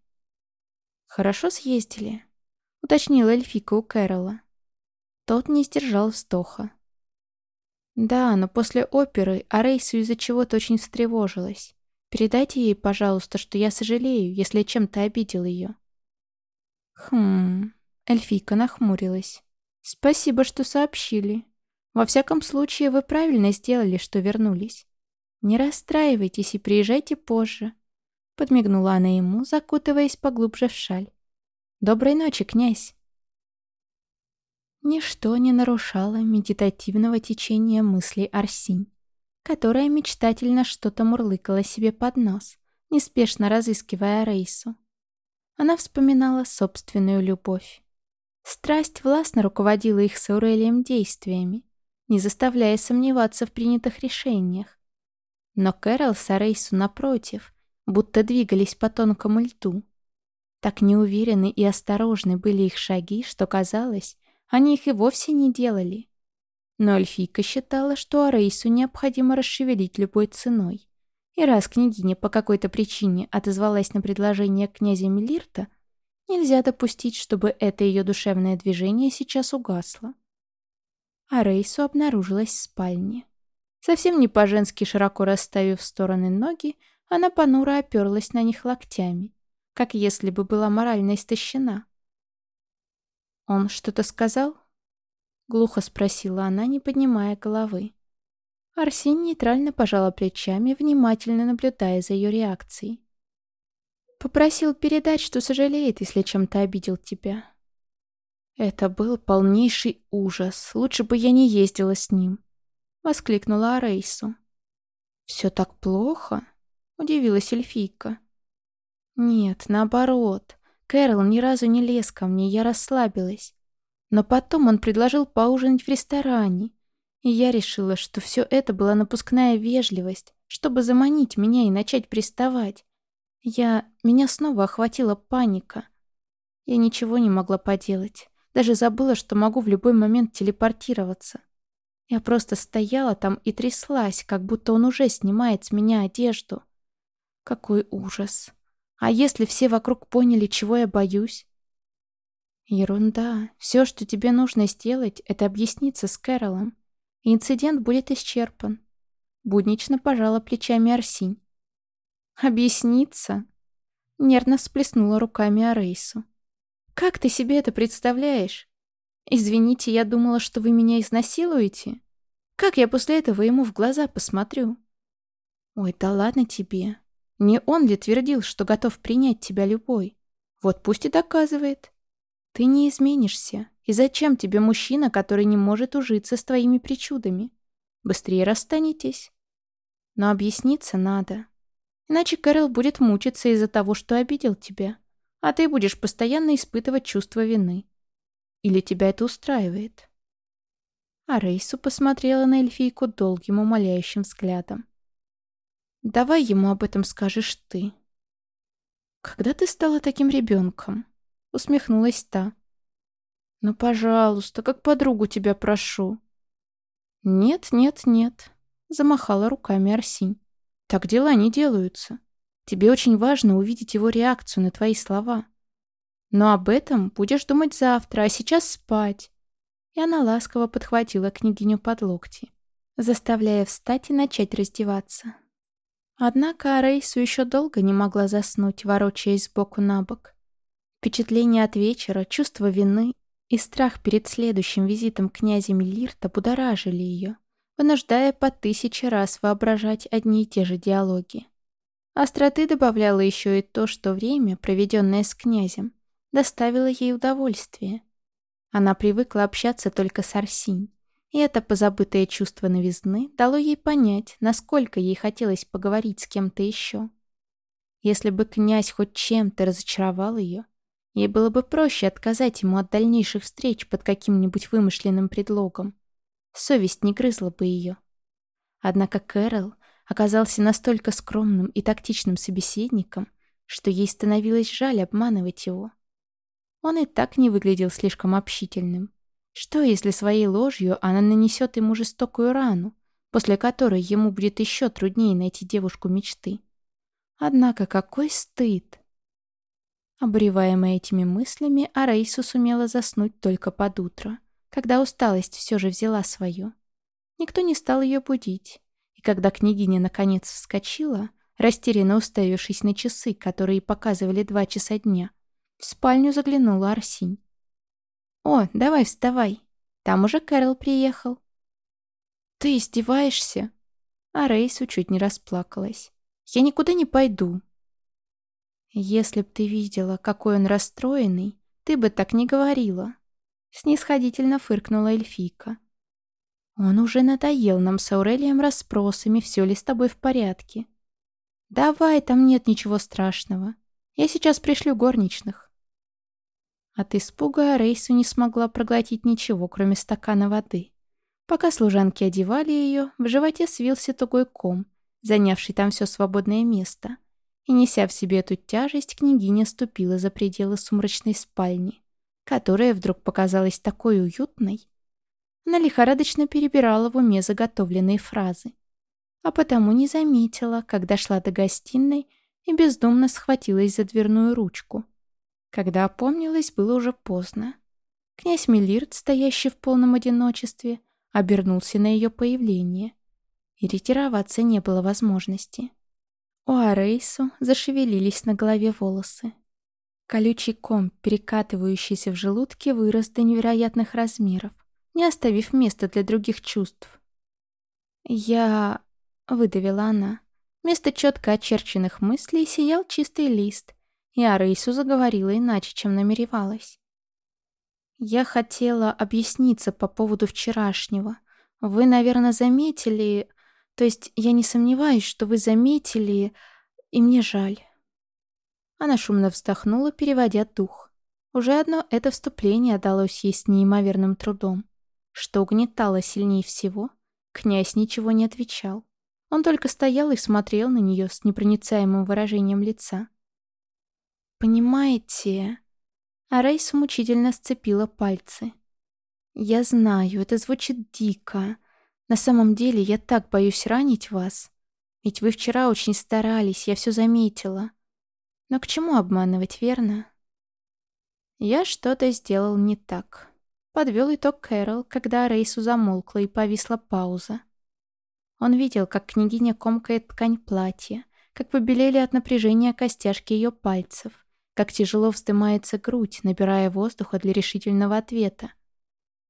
«Хорошо съездили?» — уточнила эльфика у Кэрола. Тот не сдержал вздоха. «Да, но после оперы Арейсу из-за чего-то очень встревожилась. Передайте ей, пожалуйста, что я сожалею, если чем-то обидел ее». «Хм...» Эльфийка нахмурилась. «Спасибо, что сообщили. Во всяком случае, вы правильно сделали, что вернулись. Не расстраивайтесь и приезжайте позже», — подмигнула она ему, закутываясь поглубже в шаль. «Доброй ночи, князь!» Ничто не нарушало медитативного течения мыслей Арсинь, которая мечтательно что-то мурлыкала себе под нос, неспешно разыскивая Рейсу. Она вспоминала собственную любовь. Страсть властно руководила их с Аурелием действиями, не заставляя сомневаться в принятых решениях. Но Кэрол с Арейсу, напротив, будто двигались по тонкому льду. Так неуверенны и осторожны были их шаги, что казалось, они их и вовсе не делали. Но Эльфийка считала, что Арейсу необходимо расшевелить любой ценой. И раз княгиня по какой-то причине отозвалась на предложение князя Мелирта, нельзя допустить, чтобы это ее душевное движение сейчас угасло. Арейсу обнаружилась в спальне. Совсем не по-женски широко расставив стороны ноги, она понуро оперлась на них локтями, как если бы была морально истощена. «Он что-то сказал?» Глухо спросила она, не поднимая головы. Арсень нейтрально пожала плечами, внимательно наблюдая за ее реакцией. «Попросил передать, что сожалеет, если чем-то обидел тебя». «Это был полнейший ужас. Лучше бы я не ездила с ним», — воскликнула Арейсу. «Все так плохо?» — удивилась эльфийка. «Нет, наоборот. Кэрол ни разу не лез ко мне, я расслабилась. Но потом он предложил поужинать в ресторане, и я решила, что все это была напускная вежливость, чтобы заманить меня и начать приставать. Я... Меня снова охватила паника. Я ничего не могла поделать. Даже забыла, что могу в любой момент телепортироваться. Я просто стояла там и тряслась, как будто он уже снимает с меня одежду. Какой ужас. А если все вокруг поняли, чего я боюсь? Ерунда. Все, что тебе нужно сделать, это объясниться с Кэролом. Инцидент будет исчерпан. Буднично пожала плечами Арсинь. «Объясниться?» Нервно всплеснула руками Арейсу. «Как ты себе это представляешь? Извините, я думала, что вы меня изнасилуете. Как я после этого ему в глаза посмотрю?» «Ой, да ладно тебе. Не он ли твердил, что готов принять тебя любой? Вот пусть и доказывает. Ты не изменишься. И зачем тебе мужчина, который не может ужиться с твоими причудами? Быстрее расстанетесь. Но объясниться надо. Иначе Кэрол будет мучиться из-за того, что обидел тебя. А ты будешь постоянно испытывать чувство вины. Или тебя это устраивает? А Рейсу посмотрела на эльфийку долгим умоляющим взглядом. Давай ему об этом скажешь ты. «Когда ты стала таким ребенком?» — усмехнулась та. «Ну, пожалуйста, как подругу тебя прошу». «Нет, нет, нет», — замахала руками Арсинь. «Так дела не делаются. Тебе очень важно увидеть его реакцию на твои слова. Но об этом будешь думать завтра, а сейчас спать». И она ласково подхватила княгиню под локти, заставляя встать и начать раздеваться. Однако Арейсу еще долго не могла заснуть, ворочаясь сбоку на бок. Впечатление от вечера, чувство вины и страх перед следующим визитом князя Мелирта будоражили ее, вынуждая по тысяче раз воображать одни и те же диалоги. Остроты добавляло еще и то, что время, проведенное с князем, доставило ей удовольствие. Она привыкла общаться только с Арсинь, и это позабытое чувство новизны дало ей понять, насколько ей хотелось поговорить с кем-то еще. Если бы князь хоть чем-то разочаровал ее, ей было бы проще отказать ему от дальнейших встреч под каким-нибудь вымышленным предлогом. Совесть не грызла бы ее. Однако Кэрол оказался настолько скромным и тактичным собеседником, что ей становилось жаль обманывать его. Он и так не выглядел слишком общительным. Что, если своей ложью она нанесет ему жестокую рану, после которой ему будет еще труднее найти девушку мечты? Однако какой стыд! Обуреваемая этими мыслями, Арейсу сумела заснуть только под утро, когда усталость все же взяла свое. Никто не стал ее будить, и когда княгиня наконец вскочила, растерянно уставившись на часы, которые показывали два часа дня, в спальню заглянула Арсинь. «О, давай вставай. Там уже Кэрол приехал». «Ты издеваешься?» А Рейсу чуть не расплакалась. «Я никуда не пойду». «Если б ты видела, какой он расстроенный, ты бы так не говорила», — снисходительно фыркнула эльфийка. «Он уже надоел нам с Аурелием расспросами, все ли с тобой в порядке. Давай, там нет ничего страшного. Я сейчас пришлю горничных». От испуга Рейсу не смогла проглотить ничего, кроме стакана воды. Пока служанки одевали ее, в животе свился тугой ком, занявший там все свободное место. И, неся в себе эту тяжесть, княгиня ступила за пределы сумрачной спальни, которая вдруг показалась такой уютной. Она лихорадочно перебирала в уме заготовленные фразы, а потому не заметила, когда шла до гостиной и бездумно схватилась за дверную ручку — когда опомнилась, было уже поздно. Князь Мелирт, стоящий в полном одиночестве, обернулся на ее появление. И ретироваться не было возможности. У Арейсу зашевелились на голове волосы. Колючий ком, перекатывающийся в желудке, вырос до невероятных размеров, не оставив места для других чувств. «Я...» — выдавила она. Вместо четко очерченных мыслей сиял чистый лист, и Арейсу заговорила иначе, чем намеревалась. «Я хотела объясниться по поводу вчерашнего. Вы, наверное, заметили... То есть я не сомневаюсь, что вы заметили, и мне жаль». Она шумно вздохнула, переводя дух. Уже одно это вступление далось ей с неимоверным трудом. Что угнетало сильнее всего, князь ничего не отвечал. Он только стоял и смотрел на нее с непроницаемым выражением лица. Понимаете...» А Рейс мучительно сцепила пальцы. «Я знаю, это звучит дико. На самом деле я так боюсь ранить вас. Ведь вы вчера очень старались, я все заметила. Но к чему обманывать, верно?» Я что-то сделал не так. Подвел итог Кэрол, когда Рейсу замолкла и повисла пауза. Он видел, как княгиня комкает ткань платья, как побелели от напряжения костяшки ее пальцев, как тяжело вздымается грудь, набирая воздуха для решительного ответа.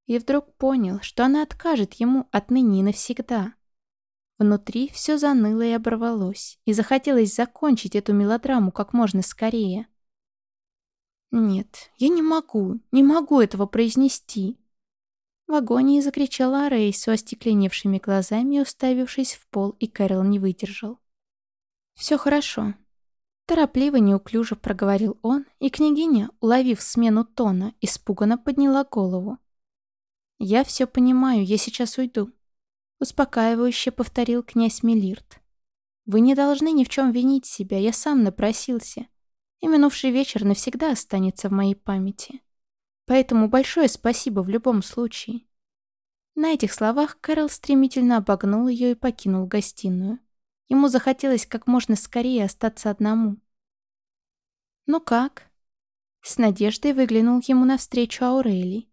И вдруг понял, что она откажет ему отныне навсегда. Внутри все заныло и оборвалось, и захотелось закончить эту мелодраму как можно скорее. «Нет, я не могу, не могу этого произнести!» В агонии закричала Рейсу остекленевшими глазами, уставившись в пол, и Кэрол не выдержал. «Все хорошо, Торопливо, неуклюже проговорил он, и княгиня, уловив смену тона, испуганно подняла голову. «Я все понимаю, я сейчас уйду», — успокаивающе повторил князь Мелирт. «Вы не должны ни в чем винить себя, я сам напросился. и минувший вечер навсегда останется в моей памяти. Поэтому большое спасибо в любом случае. На этих словах Кэрол стремительно обогнул ее и покинул гостиную. Ему захотелось как можно скорее остаться одному. «Ну как?» С надеждой выглянул ему навстречу Аурелий.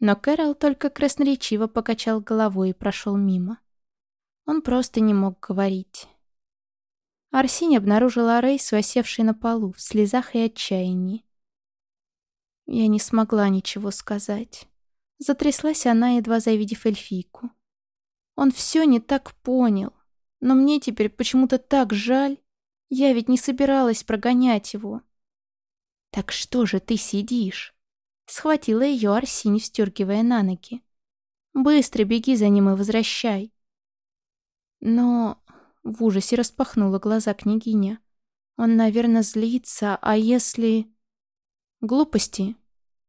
Но Кэрол только красноречиво покачал головой и прошел мимо. Он просто не мог говорить. Арсень обнаружила Рейсу, осевшей на полу, в слезах и отчаянии. Я не смогла ничего сказать. Затряслась она, едва завидев эльфийку. Он все не так понял. Но мне теперь почему-то так жаль. Я ведь не собиралась прогонять его. «Так что же ты сидишь?» Схватила ее Арсинь, стергивая на ноги. «Быстро беги за ним и возвращай». Но в ужасе распахнула глаза княгиня. Он, наверное, злится, а если... Глупости.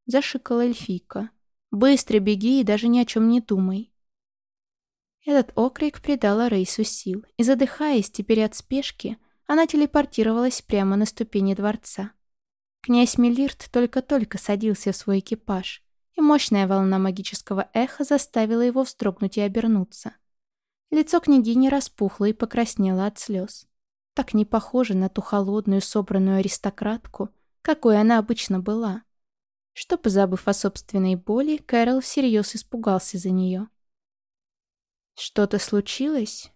Зашикала эльфийка. Быстро беги и даже ни о чем не думай. Этот окрик придал Рейсу сил, и, задыхаясь теперь от спешки, она телепортировалась прямо на ступени дворца. Князь Мелирт только-только садился в свой экипаж, и мощная волна магического эха заставила его вздрогнуть и обернуться. Лицо княгини распухло и покраснело от слез. Так не похоже на ту холодную, собранную аристократку, какой она обычно была. Что, позабыв о собственной боли, Кэрол всерьез испугался за нее. «Что-то случилось?»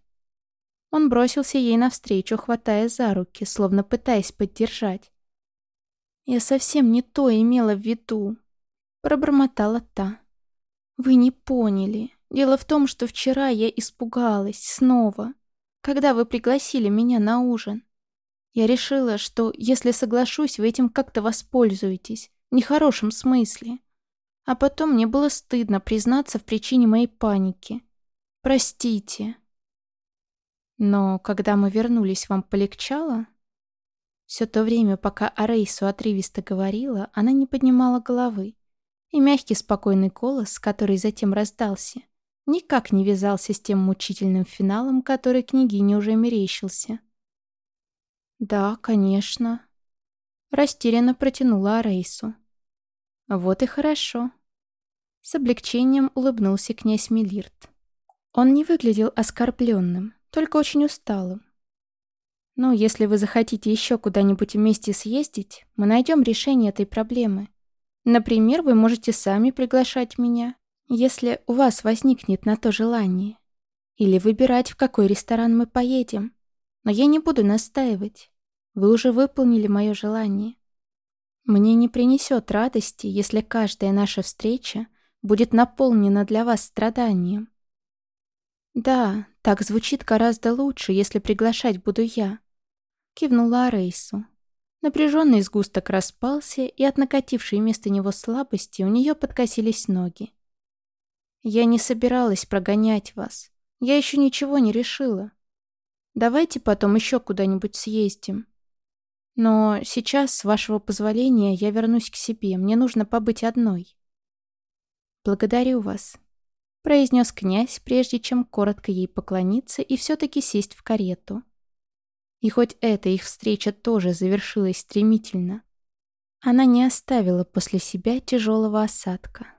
Он бросился ей навстречу, хватая за руки, словно пытаясь поддержать. «Я совсем не то имела в виду», — пробормотала та. «Вы не поняли. Дело в том, что вчера я испугалась снова, когда вы пригласили меня на ужин. Я решила, что если соглашусь, вы этим как-то воспользуетесь, в нехорошем смысле. А потом мне было стыдно признаться в причине моей паники. Простите. Но когда мы вернулись, вам полегчало? Все то время, пока Арейсу отрывисто говорила, она не поднимала головы. И мягкий спокойный голос, который затем раздался, никак не вязался с тем мучительным финалом, который княгине уже мерещился. «Да, конечно», — растерянно протянула Арейсу. «Вот и хорошо». С облегчением улыбнулся князь Мелирт. Он не выглядел оскорбленным, только очень усталым. «Ну, если вы захотите еще куда-нибудь вместе съездить, мы найдем решение этой проблемы. Например, вы можете сами приглашать меня, если у вас возникнет на то желание. Или выбирать, в какой ресторан мы поедем. Но я не буду настаивать. Вы уже выполнили мое желание. Мне не принесет радости, если каждая наша встреча будет наполнена для вас страданием. Да, так звучит гораздо лучше, если приглашать буду я. Кивнула Арейсу. Напряженный сгусток распался, и от накатившей вместо него слабости у нее подкосились ноги. Я не собиралась прогонять вас. Я еще ничего не решила. Давайте потом еще куда-нибудь съездим. Но сейчас, с вашего позволения, я вернусь к себе. Мне нужно побыть одной. Благодарю вас, произнес князь, прежде чем коротко ей поклониться и все-таки сесть в карету. И хоть эта их встреча тоже завершилась стремительно, она не оставила после себя тяжелого осадка.